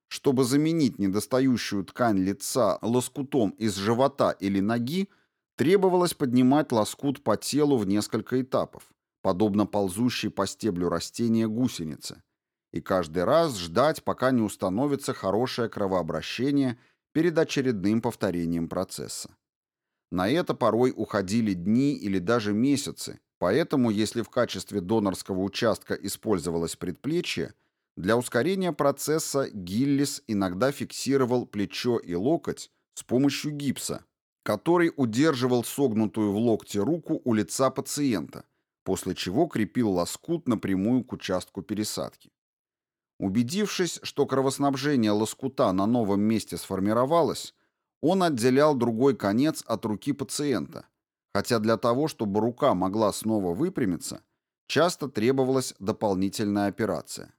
Чтобы заменить недостающую ткань лица лоскутом из живота или ноги, требовалось поднимать лоскут по телу в несколько этапов, подобно ползущей по стеблю растения гусеницы, и каждый раз ждать, пока не установится хорошее кровообращение перед очередным повторением процесса. На это порой уходили дни или даже месяцы, поэтому если в качестве донорского участка использовалось предплечье, для ускорения процесса Гиллис иногда фиксировал плечо и локоть с помощью гипса, который удерживал согнутую в локте руку у лица пациента, после чего крепил лоскут напрямую к участку пересадки. Убедившись, что кровоснабжение лоскута на новом месте сформировалось, он отделял другой конец от руки пациента, хотя для того, чтобы рука могла снова выпрямиться, часто требовалась дополнительная операция.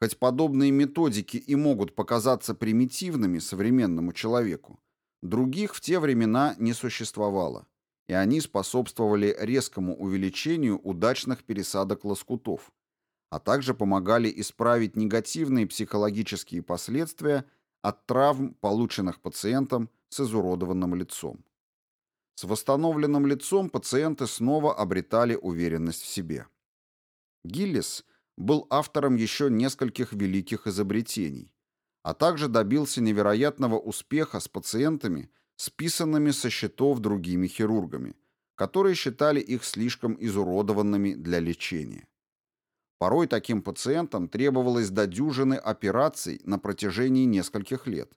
Хоть подобные методики и могут показаться примитивными современному человеку, других в те времена не существовало, и они способствовали резкому увеличению удачных пересадок лоскутов, а также помогали исправить негативные психологические последствия от травм, полученных пациентом с изуродованным лицом. С восстановленным лицом пациенты снова обретали уверенность в себе. Гиллис был автором еще нескольких великих изобретений, а также добился невероятного успеха с пациентами, списанными со счетов другими хирургами, которые считали их слишком изуродованными для лечения. Порой таким пациентам требовалось до дюжины операций на протяжении нескольких лет.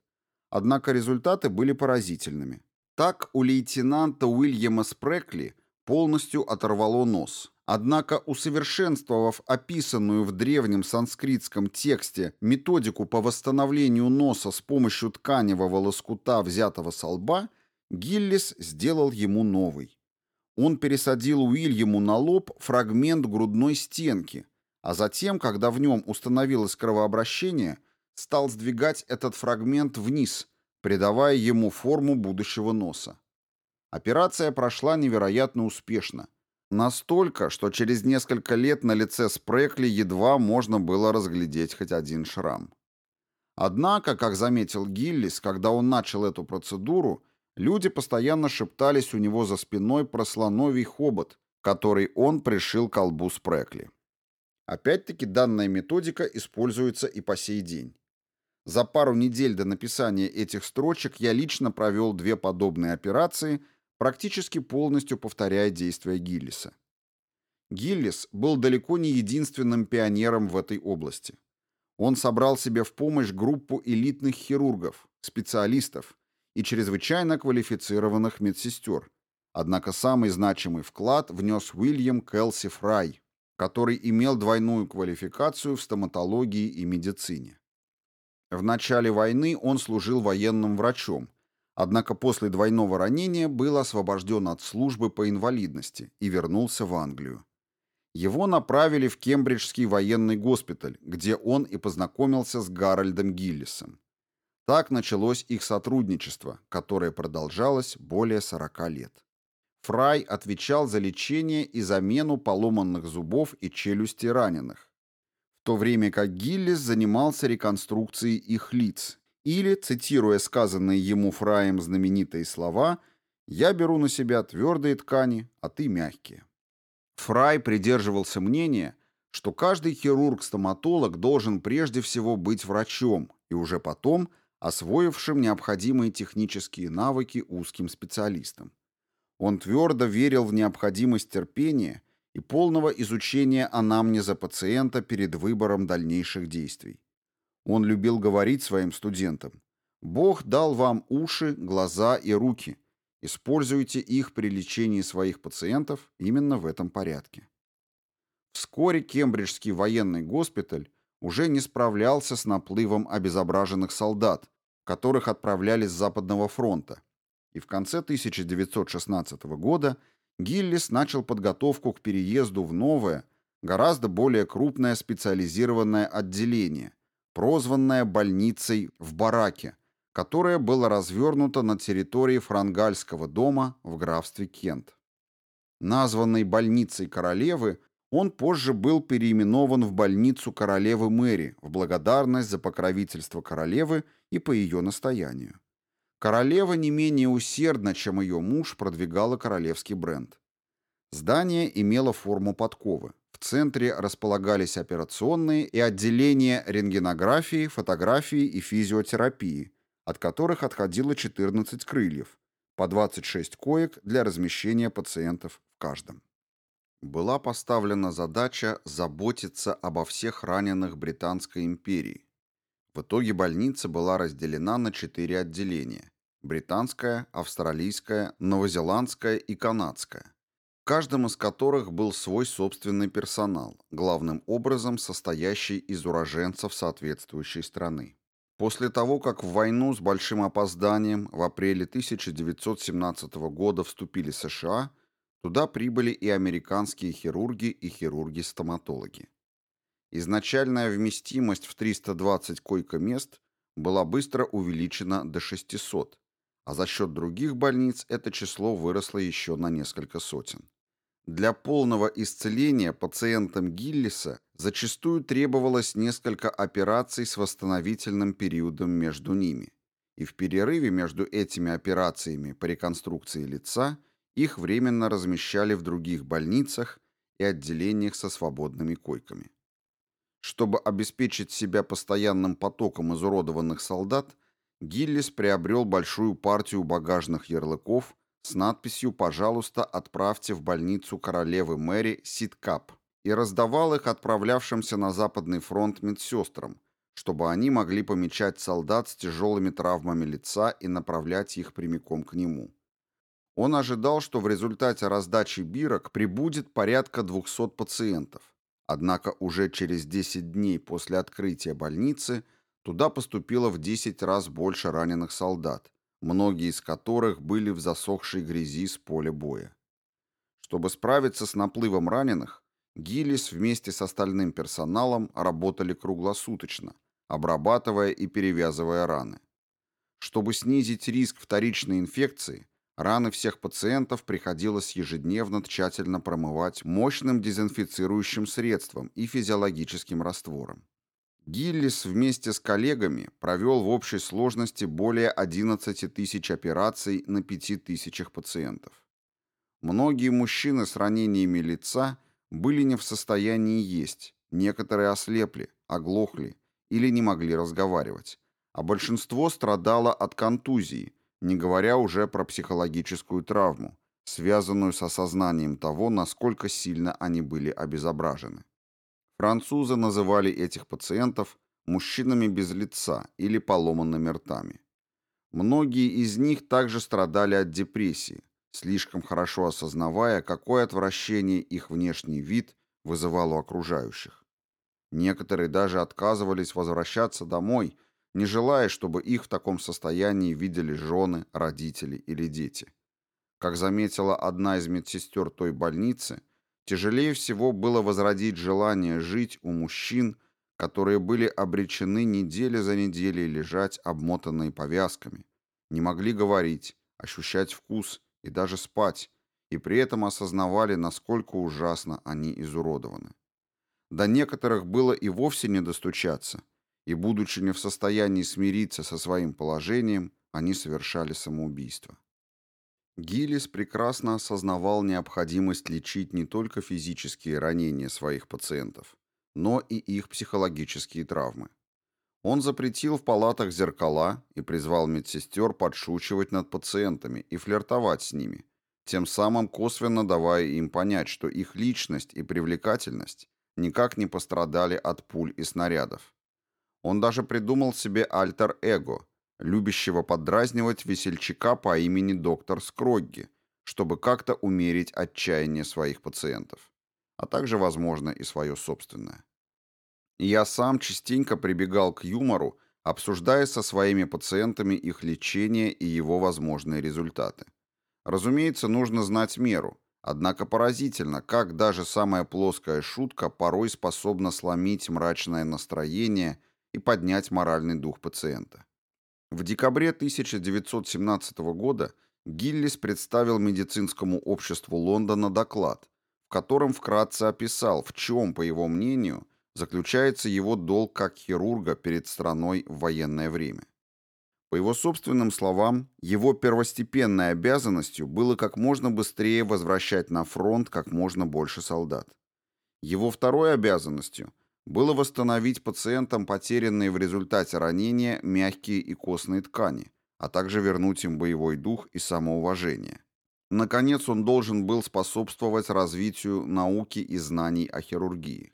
Однако результаты были поразительными. Так у лейтенанта Уильяма Спрекли полностью оторвало нос, Однако, усовершенствовав описанную в древнем санскритском тексте методику по восстановлению носа с помощью тканевого лоскута, взятого со лба, Гиллис сделал ему новый. Он пересадил Уильяму на лоб фрагмент грудной стенки, а затем, когда в нем установилось кровообращение, стал сдвигать этот фрагмент вниз, придавая ему форму будущего носа. Операция прошла невероятно успешно, Настолько, что через несколько лет на лице Спрекли едва можно было разглядеть хоть один шрам. Однако, как заметил Гиллис, когда он начал эту процедуру, люди постоянно шептались у него за спиной про слоновий хобот, который он пришил к колбу Спрекли. Опять-таки данная методика используется и по сей день. За пару недель до написания этих строчек я лично провел две подобные операции – практически полностью повторяя действия Гиллиса. Гиллис был далеко не единственным пионером в этой области. Он собрал себе в помощь группу элитных хирургов, специалистов и чрезвычайно квалифицированных медсестер. Однако самый значимый вклад внес Уильям Келси Фрай, который имел двойную квалификацию в стоматологии и медицине. В начале войны он служил военным врачом, Однако после двойного ранения был освобожден от службы по инвалидности и вернулся в Англию. Его направили в Кембриджский военный госпиталь, где он и познакомился с Гарольдом Гиллисом. Так началось их сотрудничество, которое продолжалось более 40 лет. Фрай отвечал за лечение и замену поломанных зубов и челюсти раненых, то время как Гиллис занимался реконструкцией их лиц или, цитируя сказанные ему Фраем знаменитые слова, «Я беру на себя твердые ткани, а ты мягкие». Фрай придерживался мнения, что каждый хирург-стоматолог должен прежде всего быть врачом и уже потом освоившим необходимые технические навыки узким специалистам. Он твердо верил в необходимость терпения и полного изучения анамнеза пациента перед выбором дальнейших действий. Он любил говорить своим студентам, «Бог дал вам уши, глаза и руки. Используйте их при лечении своих пациентов именно в этом порядке». Вскоре Кембриджский военный госпиталь уже не справлялся с наплывом обезображенных солдат, которых отправляли с Западного фронта, и в конце 1916 года Гиллис начал подготовку к переезду в новое, гораздо более крупное специализированное отделение – прозванная больницей в бараке, которая была развернута на территории Франгальского дома в графстве Кент. Названной больницей королевы Он позже был переименован в больницу королевы Мэри в благодарность за покровительство королевы и по ее настоянию. Королева не менее усердно, чем ее муж, продвигала королевский бренд. Здание имело форму подковы. В центре располагались операционные и отделения рентгенографии, фотографии и физиотерапии, от которых отходило 14 крыльев, по 26 коек для размещения пациентов в каждом была поставлена задача заботиться обо всех раненых Британской империи. В итоге больница была разделена на четыре отделения – британское, австралийское, новозеландское и канадское, в каждом из которых был свой собственный персонал, главным образом состоящий из уроженцев соответствующей страны. После того, как в войну с большим опозданием в апреле 1917 года вступили США – Туда прибыли и американские хирурги и хирурги-стоматологи. Изначальная вместимость в 320 койко-мест была быстро увеличена до 600, а за счет других больниц это число выросло еще на несколько сотен. Для полного исцеления пациентам Гиллиса зачастую требовалось несколько операций с восстановительным периодом между ними, и в перерыве между этими операциями по реконструкции лица – их временно размещали в других больницах и отделениях со свободными койками. Чтобы обеспечить себя постоянным потоком изуродованных солдат, Гиллис приобрел большую партию багажных ярлыков с надписью «Пожалуйста, отправьте в больницу королевы Мэри Ситкап» и раздавал их отправлявшимся на Западный фронт медсестрам, чтобы они могли помечать солдат с тяжелыми травмами лица и направлять их прямиком к нему. Он ожидал, что в результате раздачи бирок прибудет порядка 200 пациентов. Однако уже через 10 дней после открытия больницы туда поступило в 10 раз больше раненых солдат, многие из которых были в засохшей грязи с поля боя. Чтобы справиться с наплывом раненых, Гиллис вместе с остальным персоналом работали круглосуточно, обрабатывая и перевязывая раны. Чтобы снизить риск вторичной инфекции, Раны всех пациентов приходилось ежедневно тщательно промывать мощным дезинфицирующим средством и физиологическим раствором. Гиллис вместе с коллегами провел в общей сложности более 11 тысяч операций на 5 тысячах пациентов. Многие мужчины с ранениями лица были не в состоянии есть, некоторые ослепли, оглохли или не могли разговаривать, а большинство страдало от контузии – не говоря уже про психологическую травму, связанную с осознанием того, насколько сильно они были обезображены. Французы называли этих пациентов мужчинами без лица или поломанными ртами. Многие из них также страдали от депрессии, слишком хорошо осознавая, какое отвращение их внешний вид вызывал у окружающих. Некоторые даже отказывались возвращаться домой не желая, чтобы их в таком состоянии видели жены, родители или дети. Как заметила одна из медсестер той больницы, тяжелее всего было возродить желание жить у мужчин, которые были обречены недели за неделей лежать обмотанные повязками, не могли говорить, ощущать вкус и даже спать, и при этом осознавали, насколько ужасно они изуродованы. До некоторых было и вовсе не достучаться – и, будучи не в состоянии смириться со своим положением, они совершали самоубийство. Гиллис прекрасно осознавал необходимость лечить не только физические ранения своих пациентов, но и их психологические травмы. Он запретил в палатах зеркала и призвал медсестер подшучивать над пациентами и флиртовать с ними, тем самым косвенно давая им понять, что их личность и привлекательность никак не пострадали от пуль и снарядов. Он даже придумал себе альтер-эго, любящего поддразнивать весельчака по имени доктор Скрогги, чтобы как-то умерить отчаяние своих пациентов, а также, возможно, и свое собственное. Я сам частенько прибегал к юмору, обсуждая со своими пациентами их лечение и его возможные результаты. Разумеется, нужно знать меру, однако поразительно, как даже самая плоская шутка порой способна сломить мрачное настроение – и поднять моральный дух пациента. В декабре 1917 года Гиллис представил медицинскому обществу Лондона доклад, в котором вкратце описал, в чем, по его мнению, заключается его долг как хирурга перед страной в военное время. По его собственным словам, его первостепенной обязанностью было как можно быстрее возвращать на фронт как можно больше солдат. Его второй обязанностью было восстановить пациентам потерянные в результате ранения мягкие и костные ткани, а также вернуть им боевой дух и самоуважение. Наконец, он должен был способствовать развитию науки и знаний о хирургии.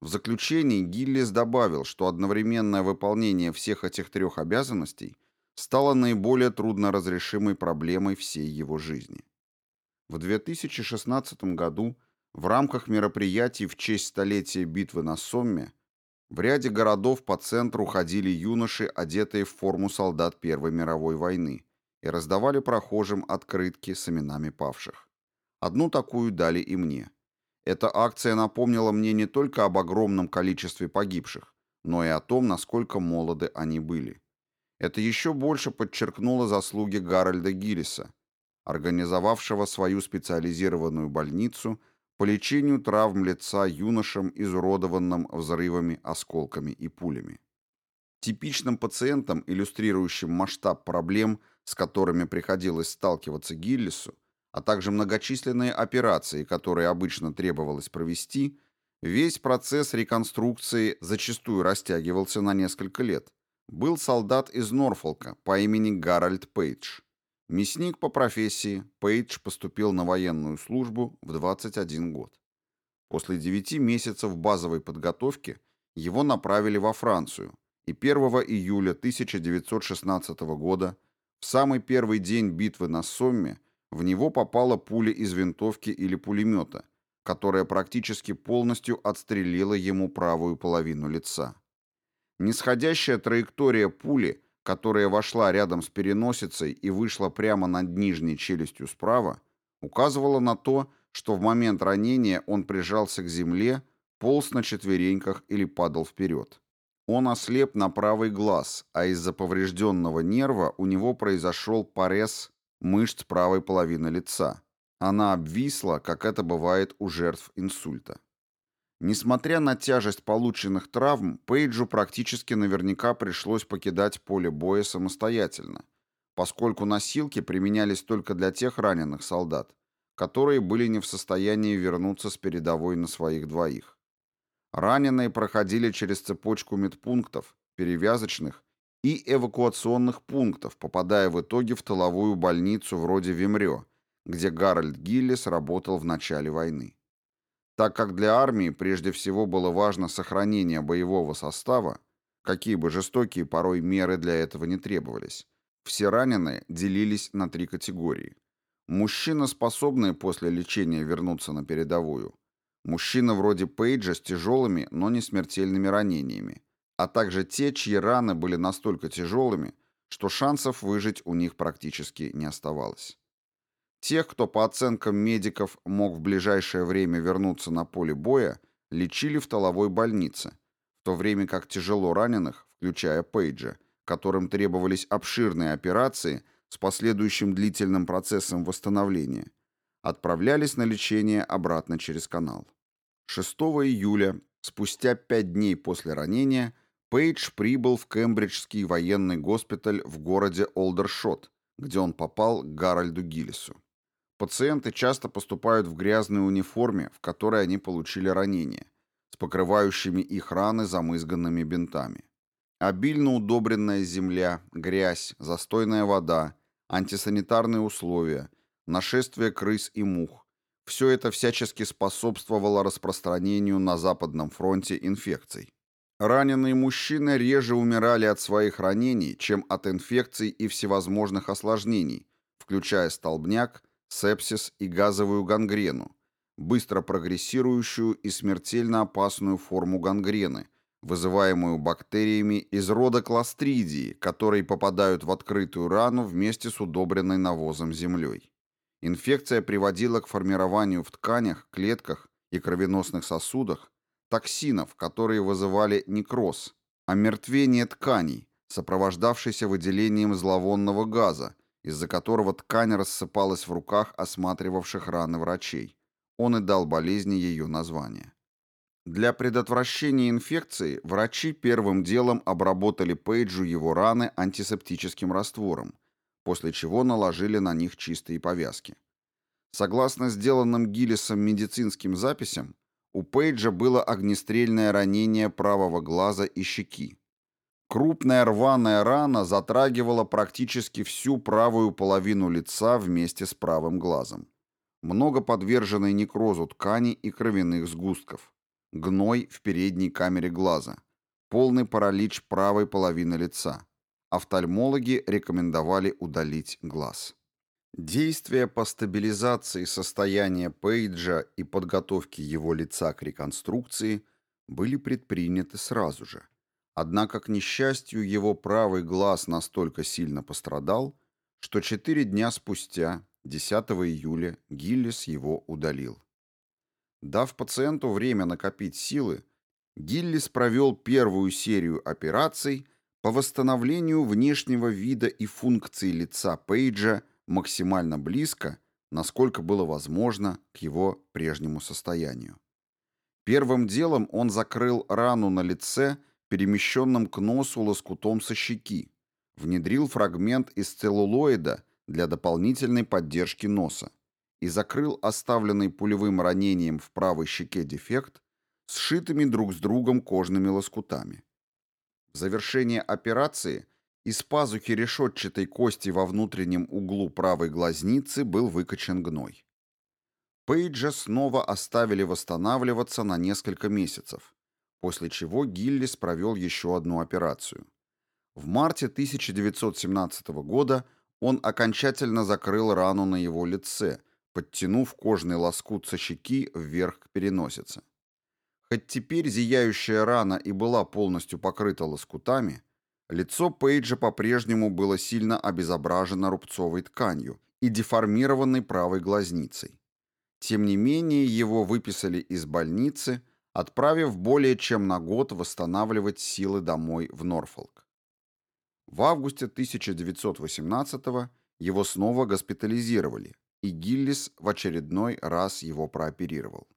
В заключении Гиллис добавил, что одновременное выполнение всех этих трех обязанностей стало наиболее трудноразрешимой проблемой всей его жизни. В 2016 году в рамках мероприятий в честь столетия битвы на Сомме в ряде городов по центру ходили юноши, одетые в форму солдат Первой мировой войны, и раздавали прохожим открытки с именами павших. Одну такую дали и мне. Эта акция напомнила мне не только об огромном количестве погибших, но и о том, насколько молоды они были. Это еще больше подчеркнуло заслуги Гарольда Гиллиса, организовавшего свою специализированную больницу по лечению травм лица юношам, изуродованным взрывами, осколками и пулями. Типичным пациентом, иллюстрирующим масштаб проблем, с которыми приходилось сталкиваться Гиллису, а также многочисленные операции, которые обычно требовалось провести, весь процесс реконструкции зачастую растягивался на несколько лет, был солдат из Норфолка по имени Гарольд Пейдж. Мясник по профессии, Пейдж поступил на военную службу в 21 год. После 9 месяцев базовой подготовки его направили во Францию, и 1 июля 1916 года в самый первый день битвы на Сомме в него попала пуля из винтовки или пулемета, которая практически полностью отстрелила ему правую половину лица. Нисходящая траектория пули, которая вошла рядом с переносицей и вышла прямо над нижней челюстью справа, указывала на то, что в момент ранения он прижался к земле, полз на четвереньках или падал вперед. Он ослеп на правый глаз, а из-за поврежденного нерва у него произошел порез мышц правой половины лица. Она обвисла, как это бывает у жертв инсульта. Несмотря на тяжесть полученных травм, Пейджу практически наверняка пришлось покидать поле боя самостоятельно, поскольку носилки применялись только для тех раненых солдат, которые были не в состоянии вернуться с передовой на своих двоих. Раненые проходили через цепочку медпунктов, перевязочных и эвакуационных пунктов, попадая в итоге в тыловую больницу вроде Вимрё, где Гарольд Гиллис работал в начале войны. Так как для армии прежде всего было важно сохранение боевого состава, какие бы жестокие порой меры для этого не требовались, все раненые делились на три категории. Мужчины, способные после лечения вернуться на передовую, Мужчины вроде Пейджа с тяжелыми, но не смертельными ранениями, а также те, чьи раны были настолько тяжелыми, что шансов выжить у них практически не оставалось. Тех, кто по оценкам медиков мог в ближайшее время вернуться на поле боя, лечили в толовой больнице, в то время как тяжело раненых, включая Пейджа, которым требовались обширные операции с последующим длительным процессом восстановления, отправлялись на лечение обратно через канал. 6 июля, спустя пять дней после ранения, Пейдж прибыл в Кембриджский военный госпиталь в городе Олдершот, где он попал к Гарольду Гиллису. Пациенты часто поступают в грязной униформе, в которой они получили ранение, с покрывающими их раны замызганными бинтами. Обильно удобренная земля, грязь, застойная вода, антисанитарные условия – нашествие крыс и мух. Все это всячески способствовало распространению на Западном фронте инфекций. Раненые мужчины реже умирали от своих ранений, чем от инфекций и всевозможных осложнений, включая столбняк, сепсис и газовую гангрену, быстро прогрессирующую и смертельно опасную форму гангрены, вызываемую бактериями из рода кластридии, которые попадают в открытую рану вместе с удобренной навозом землей. Инфекция приводила к формированию в тканях, клетках и кровеносных сосудах токсинов, которые вызывали некроз, омертвение тканей, сопровождавшийся выделением зловонного газа, из-за которого ткань рассыпалась в руках осматривавших раны врачей. он и дал болезни ее название. Для предотвращения инфекции врачи первым делом обработали Пейджу его раны антисептическим раствором, после чего наложили на них чистые повязки. Согласно сделанным Гиллисом медицинским записям, у Пейджа было огнестрельное ранение правого глаза и щеки. Крупная рваная рана затрагивала практически всю правую половину лица вместе с правым глазом. Много подверженной некрозу ткани и кровяных сгустков гной в передней камере глаза, полный паралич правой половины лица. Офтальмологи рекомендовали удалить глаз. Действия по стабилизации состояния Пейджа и подготовке его лица к реконструкции были предприняты сразу же. Однако, к несчастью, его правый глаз настолько сильно пострадал, что четыре дня спустя, 10 июля, Гиллис его удалил. Дав пациенту время накопить силы, Гиллис провел первую серию операций по восстановлению внешнего вида и функций лица Пейджа максимально близко, насколько было возможно, к его прежнему состоянию. Первым делом он закрыл рану на лице, перемещенном к носу лоскутом со щеки, внедрил фрагмент из целлулоида для дополнительной поддержки носа, и закрыл оставленный пулевым ранением в правой щеке дефект сшитыми друг с другом кожными лоскутами. В завершение операции из пазухи решетчатой кости во внутреннем углу правой глазницы был выкачан гной. Пейджа снова оставили восстанавливаться на несколько месяцев, после чего Гиллис провел еще одну операцию. В марте 1917 года он окончательно закрыл рану на его лице – подтянув кожный лоскут со щеки вверх к переносице. Хоть теперь зияющая рана и была полностью покрыта лоскутами, лицо Пейджа по-прежнему было сильно обезображено рубцовой тканью и деформированной правой глазницей. Тем не менее, его выписали из больницы, отправив более чем на год восстанавливать силы домой в Норфолк. В августе 1918 его снова госпитализировали, и Гиллис в очередной раз его прооперировал.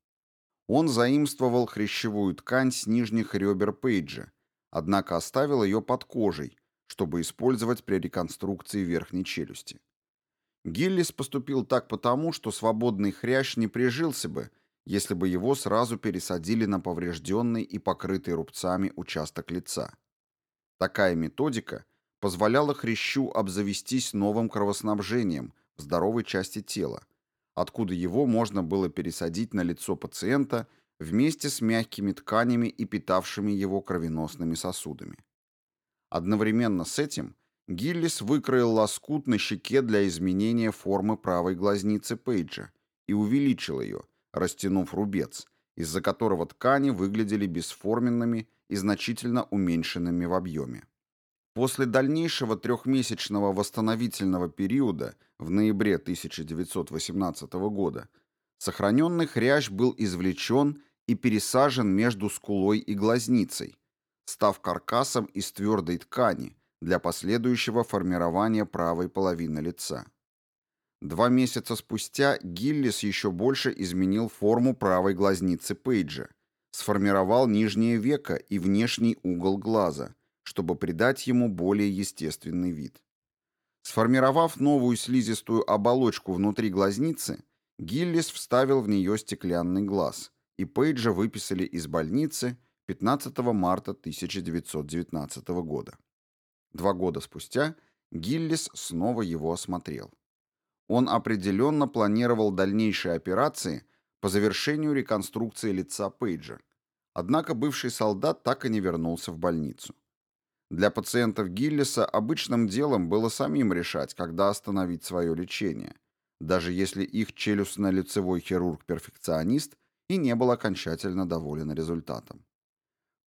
Он заимствовал хрящевую ткань с нижних ребер Пейджа, однако оставил ее под кожей, чтобы использовать при реконструкции верхней челюсти. Гиллис поступил так потому, что свободный хрящ не прижился бы, если бы его сразу пересадили на поврежденный и покрытый рубцами участок лица. Такая методика позволяла хрящу обзавестись новым кровоснабжением – в здоровой части тела, откуда его можно было пересадить на лицо пациента вместе с мягкими тканями и питавшими его кровеносными сосудами. Одновременно с этим Гиллис выкроил лоскут на щеке для изменения формы правой глазницы Пейджа и увеличил ее, растянув рубец, из-за которого ткани выглядели бесформенными и значительно уменьшенными в объеме. После дальнейшего трехмесячного восстановительного периода в ноябре 1918 года сохраненный хрящ был извлечен и пересажен между скулой и глазницей, став каркасом из твердой ткани для последующего формирования правой половины лица. Два месяца спустя Гиллис еще больше изменил форму правой глазницы Пейджа, сформировал нижнее веко и внешний угол глаза – чтобы придать ему более естественный вид. Сформировав новую слизистую оболочку внутри глазницы, Гиллис вставил в нее стеклянный глаз, и Пейджа выписали из больницы 15 марта 1919 года. Два года спустя Гиллис снова его осмотрел. Он определенно планировал дальнейшие операции по завершению реконструкции лица Пейджа, однако бывший солдат так и не вернулся в больницу. Для пациентов Гиллиса обычным делом было самим решать, когда остановить свое лечение, даже если их челюстно-лицевой хирург-перфекционист и не был окончательно доволен результатом.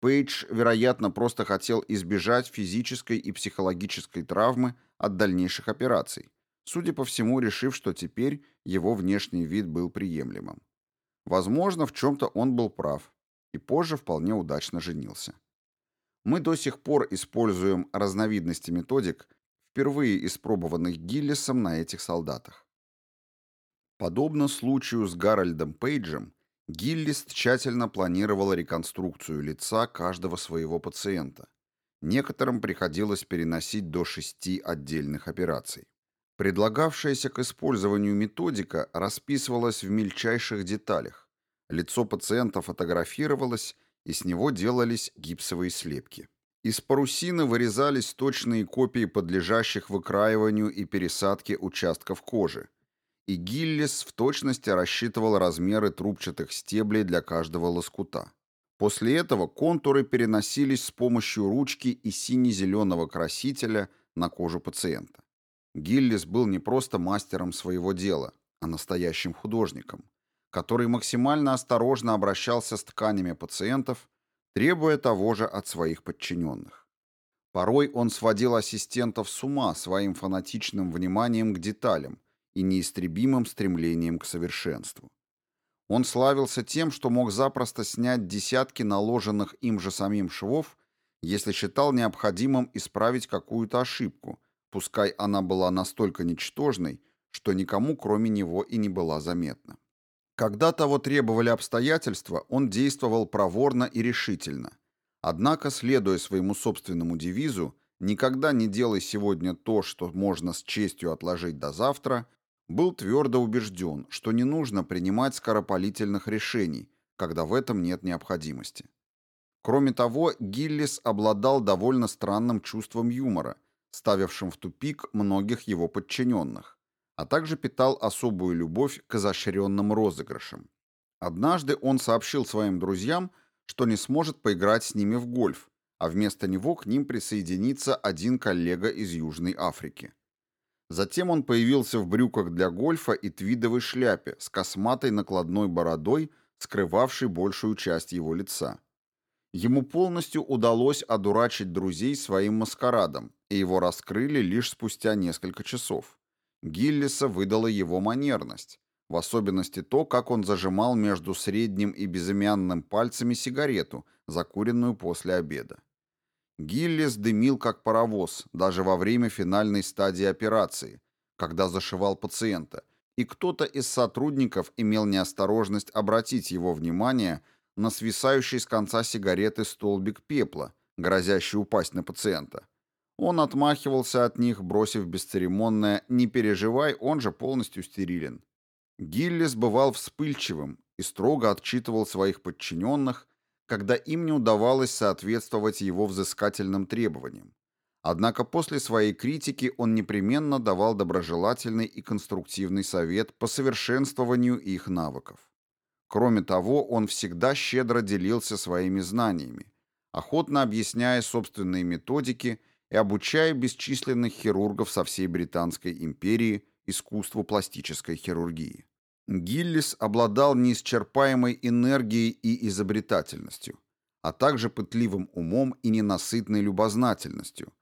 Пейдж, вероятно, просто хотел избежать физической и психологической травмы от дальнейших операций, судя по всему, решив, что теперь его внешний вид был приемлемым. Возможно, в чем-то он был прав, и позже вполне удачно женился. Мы до сих пор используем разновидности методик, впервые испробованных Гиллисом на этих солдатах. Подобно случаю с Гарольдом Пейджем, Гиллис тщательно планировал реконструкцию лица каждого своего пациента. Некоторым приходилось переносить до шести отдельных операций. Предлагавшаяся к использованию методика расписывалась в мельчайших деталях. Лицо пациента фотографировалось, и с него делались гипсовые слепки. Из парусины вырезались точные копии подлежащих выкраиванию и пересадке участков кожи, и Гиллис в точности рассчитывал размеры трубчатых стеблей для каждого лоскута. После этого контуры переносились с помощью ручки и сине-зеленого красителя на кожу пациента. Гиллис был не просто мастером своего дела, а настоящим художником, который максимально осторожно обращался с тканями пациентов, требуя того же от своих подчиненных. Порой он сводил ассистентов с ума своим фанатичным вниманием к деталям, и неистребимым стремлением к совершенству. Он славился тем, что мог запросто снять десятки наложенных им же самим швов, если считал необходимым исправить какую-то ошибку, пускай она была настолько ничтожной, что никому кроме него и не была заметна. Когда того требовали обстоятельства, он действовал проворно и решительно. Однако, следуя своему собственному девизу «никогда не делай сегодня то, что можно с честью отложить до завтра», был твердо убежден, что не нужно принимать скоропалительных решений, когда в этом нет необходимости. Кроме того, Гиллис обладал довольно странным чувством юмора, ставившим в тупик многих его подчиненных, а также питал особую любовь к изощренным розыгрышам. Однажды он сообщил своим друзьям, что не сможет поиграть с ними в гольф, а вместо него к ним присоединится один коллега из Южной Африки. Затем он появился в брюках для гольфа и твидовой шляпе с косматой накладной бородой, скрывавшей большую часть его лица. Ему полностью удалось одурачить друзей своим маскарадом, и его раскрыли лишь спустя несколько часов. Гиллиса выдала его манерность, в особенности то, как он зажимал между средним и безымянным пальцами сигарету, закуренную после обеда. Гиллис дымил как паровоз, даже во время финальной стадии операции, когда зашивал пациента, и кто-то из сотрудников имел неосторожность обратить его внимание на свисающий с конца сигареты столбик пепла, грозящий упасть на пациента. Он отмахивался от них, бросив бесцеремонное «не переживай, он же полностью стерилен». Гиллис бывал вспыльчивым и строго отчитывал своих подчиненных, когда им не удавалось соответствовать его взыскательным требованиям. Однако после своей критики он непременно давал доброжелательный и конструктивный совет по совершенствованию их навыков. Кроме того, он всегда щедро делился своими знаниями, охотно объясняя собственные методики и обучая бесчисленных хирургов со всей Британской империи искусству пластической хирургии. Гиллис обладал неисчерпаемой энергией и изобретательностью, а также пытливым умом и ненасытной любознательностью,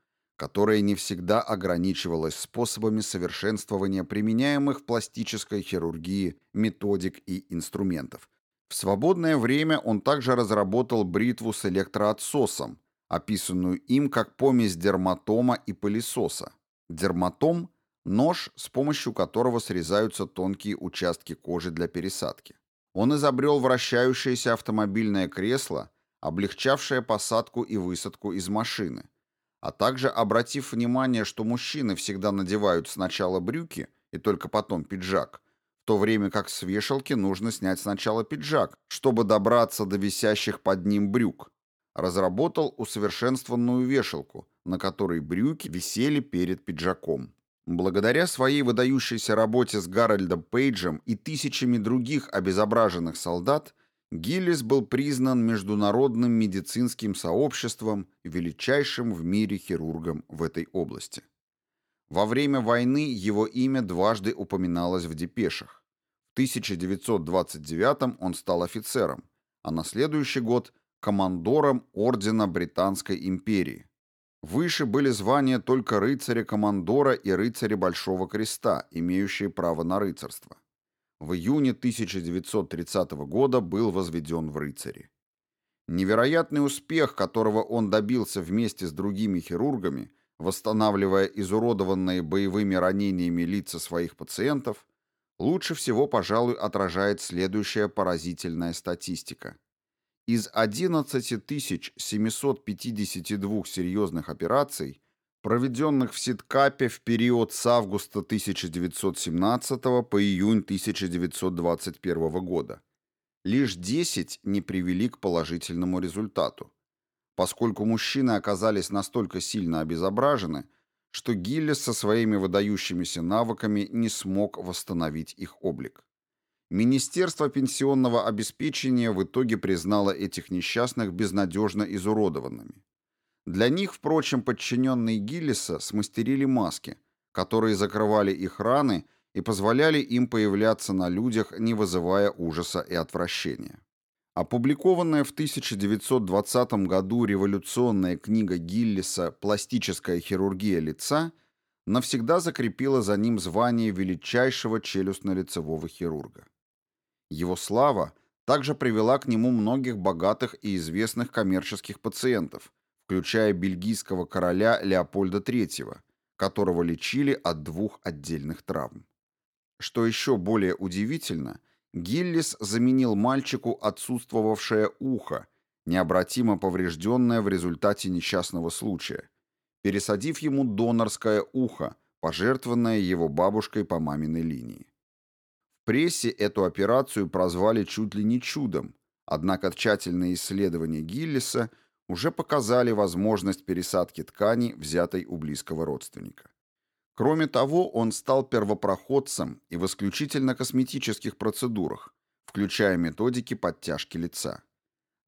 которая не всегда ограничивалась способами совершенствования применяемых в пластической хирургии методик и инструментов. В свободное время он также разработал бритву с электроотсосом, описанную им как помесь дерматома и пылесоса. Дерматом – Нож, с помощью которого срезаются тонкие участки кожи для пересадки. Он изобрел вращающееся автомобильное кресло, облегчавшее посадку и высадку из машины, а также обратив внимание, что мужчины всегда надевают сначала брюки и только потом пиджак, в то время как с вешалки нужно снять сначала пиджак, чтобы добраться до висящих под ним брюк. Разработал усовершенствованную вешалку, на которой брюки висели перед пиджаком. Благодаря своей выдающейся работе с Гарольдом Пейджем и тысячами других обезображенных солдат, Гиллис был признан международным медицинским сообществом величайшим в мире хирургом в этой области. Во время войны его имя дважды упоминалось в депешах. В 1929 он стал офицером, а на следующий год – командором Ордена Британской империи, Выше были звания только рыцаря-командора и рыцаря Большого Креста, имеющие право на рыцарство. В июне 1930 года был возведен в рыцари. Невероятный успех, которого он добился вместе с другими хирургами, восстанавливая изуродованные боевыми ранениями лица своих пациентов, лучше всего, пожалуй, отражает следующая поразительная статистика. Из 11 752 серьезных операций, проведенных в Ситкапе в период с августа 1917 по июнь 1921 года, лишь 10 не привели к положительному результату, поскольку мужчины оказались настолько сильно обезображены, что Гиллес со своими выдающимися навыками не смог восстановить их облик. Министерство пенсионного обеспечения в итоге признало этих несчастных безнадежно изуродованными. Для них, впрочем, подчиненные Гиллиса смастерили маски, которые закрывали их раны и позволяли им появляться на людях, не вызывая ужаса и отвращения. Опубликованная в 1920 году революционная книга Гиллиса «Пластическая хирургия лица» навсегда закрепила за ним звание величайшего челюстно-лицевого хирурга. Его слава также привела к нему многих богатых и известных коммерческих пациентов, включая бельгийского короля Леопольда III, которого лечили от двух отдельных травм. Что еще более удивительно, Гиллис заменил мальчику отсутствовавшее ухо, необратимо поврежденное в результате несчастного случая, пересадив ему донорское ухо, пожертвованное его бабушкой по маминой линии прессе эту операцию прозвали чуть ли не чудом, однако тщательные исследования Гиллиса уже показали возможность пересадки ткани, взятой у близкого родственника. Кроме того, он стал первопроходцем и в исключительно косметических процедурах, включая методики подтяжки лица.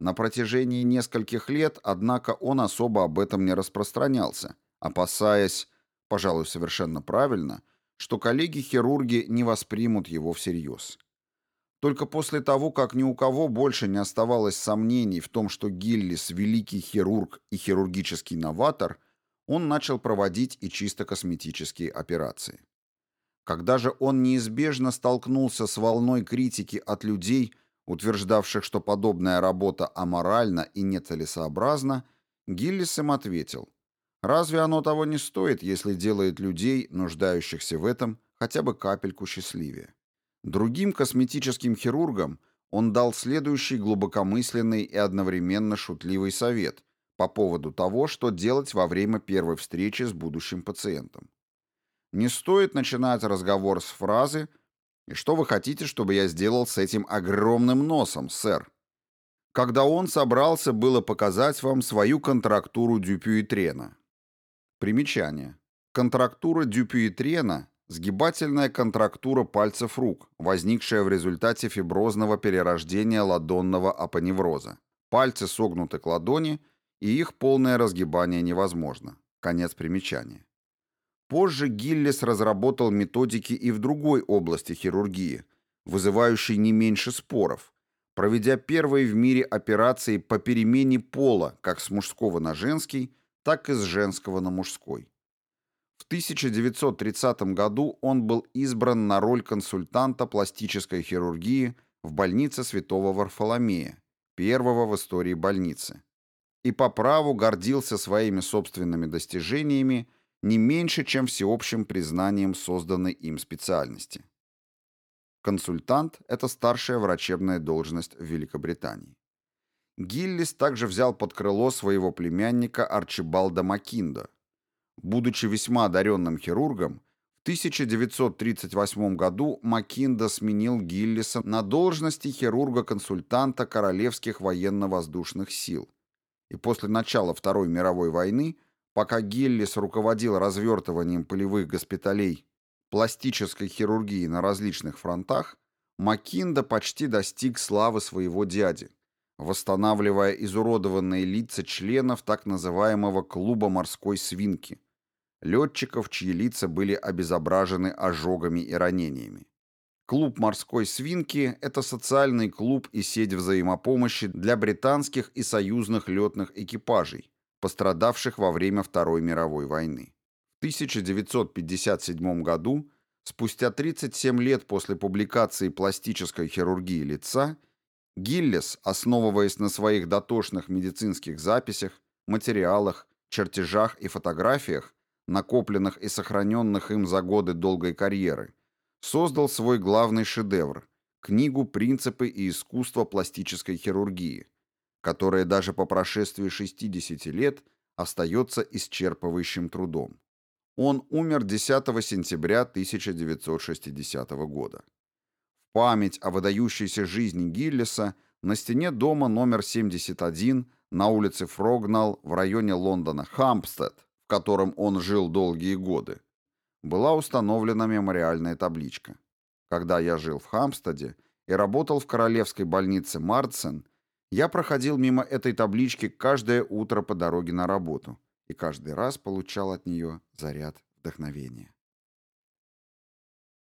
На протяжении нескольких лет, однако, он особо об этом не распространялся, опасаясь, пожалуй, совершенно правильно, что коллеги-хирурги не воспримут его всерьез. Только после того, как ни у кого больше не оставалось сомнений в том, что Гиллис – великий хирург и хирургический новатор, он начал проводить и чисто косметические операции. Когда же он неизбежно столкнулся с волной критики от людей, утверждавших, что подобная работа аморальна и нецелесообразна, Гиллис им ответил – Разве оно того не стоит, если делает людей, нуждающихся в этом, хотя бы капельку счастливее? Другим косметическим хирургам он дал следующий глубокомысленный и одновременно шутливый совет по поводу того, что делать во время первой встречи с будущим пациентом. Не стоит начинать разговор с фразы «И что вы хотите, чтобы я сделал с этим огромным носом, сэр?» Когда он собрался было показать вам свою контрактуру Дюпюитрена. Примечание. Контрактура Дюпюитрена – сгибательная контрактура пальцев рук, возникшая в результате фиброзного перерождения ладонного апоневроза. Пальцы согнуты к ладони, и их полное разгибание невозможно. Конец примечания. Позже Гиллес разработал методики и в другой области хирургии, вызывающей не меньше споров, проведя первые в мире операции по перемене пола как с мужского на женский – так и с женского на мужской. В 1930 году он был избран на роль консультанта пластической хирургии в больнице Святого Варфоломея, первого в истории больницы, и по праву гордился своими собственными достижениями не меньше, чем всеобщим признанием созданной им специальности. Консультант – это старшая врачебная должность в Великобритании. Гиллис также взял под крыло своего племянника Арчибалда Макинда. Будучи весьма одаренным хирургом, в 1938 году Макинда сменил Гиллиса на должности хирурга-консультанта Королевских военно-воздушных сил. И после начала Второй мировой войны, пока Гиллис руководил развертыванием полевых госпиталей пластической хирургии на различных фронтах, Макинда почти достиг славы своего дяди – восстанавливая изуродованные лица членов так называемого клуба морской свинки, летчиков, чьи лица были обезображены ожогами и ранениями. Клуб морской свинки – это социальный клуб и сеть взаимопомощи для британских и союзных летных экипажей, пострадавших во время Второй мировой войны. В 1957 году, спустя 37 лет после публикации пластической хирургии лица – Гиллес, основываясь на своих дотошных медицинских записях, материалах, чертежах и фотографиях, накопленных и сохраненных им за годы долгой карьеры, создал свой главный шедевр – книгу «Принципы и искусство пластической хирургии», которая даже по прошествии 60 лет остается исчерпывающим трудом. Он умер 10 сентября 1960 года. В память о выдающейся жизни Гиллиса на стене дома номер 71 на улице Фрогнал в районе Лондона Хампстед, котором он жил долгие годы, была установлена мемориальная табличка. Когда я жил в Хампстеде и работал в королевской больнице Марцен, я проходил мимо этой таблички каждое утро по дороге на работу и каждый раз получал от нее заряд вдохновения.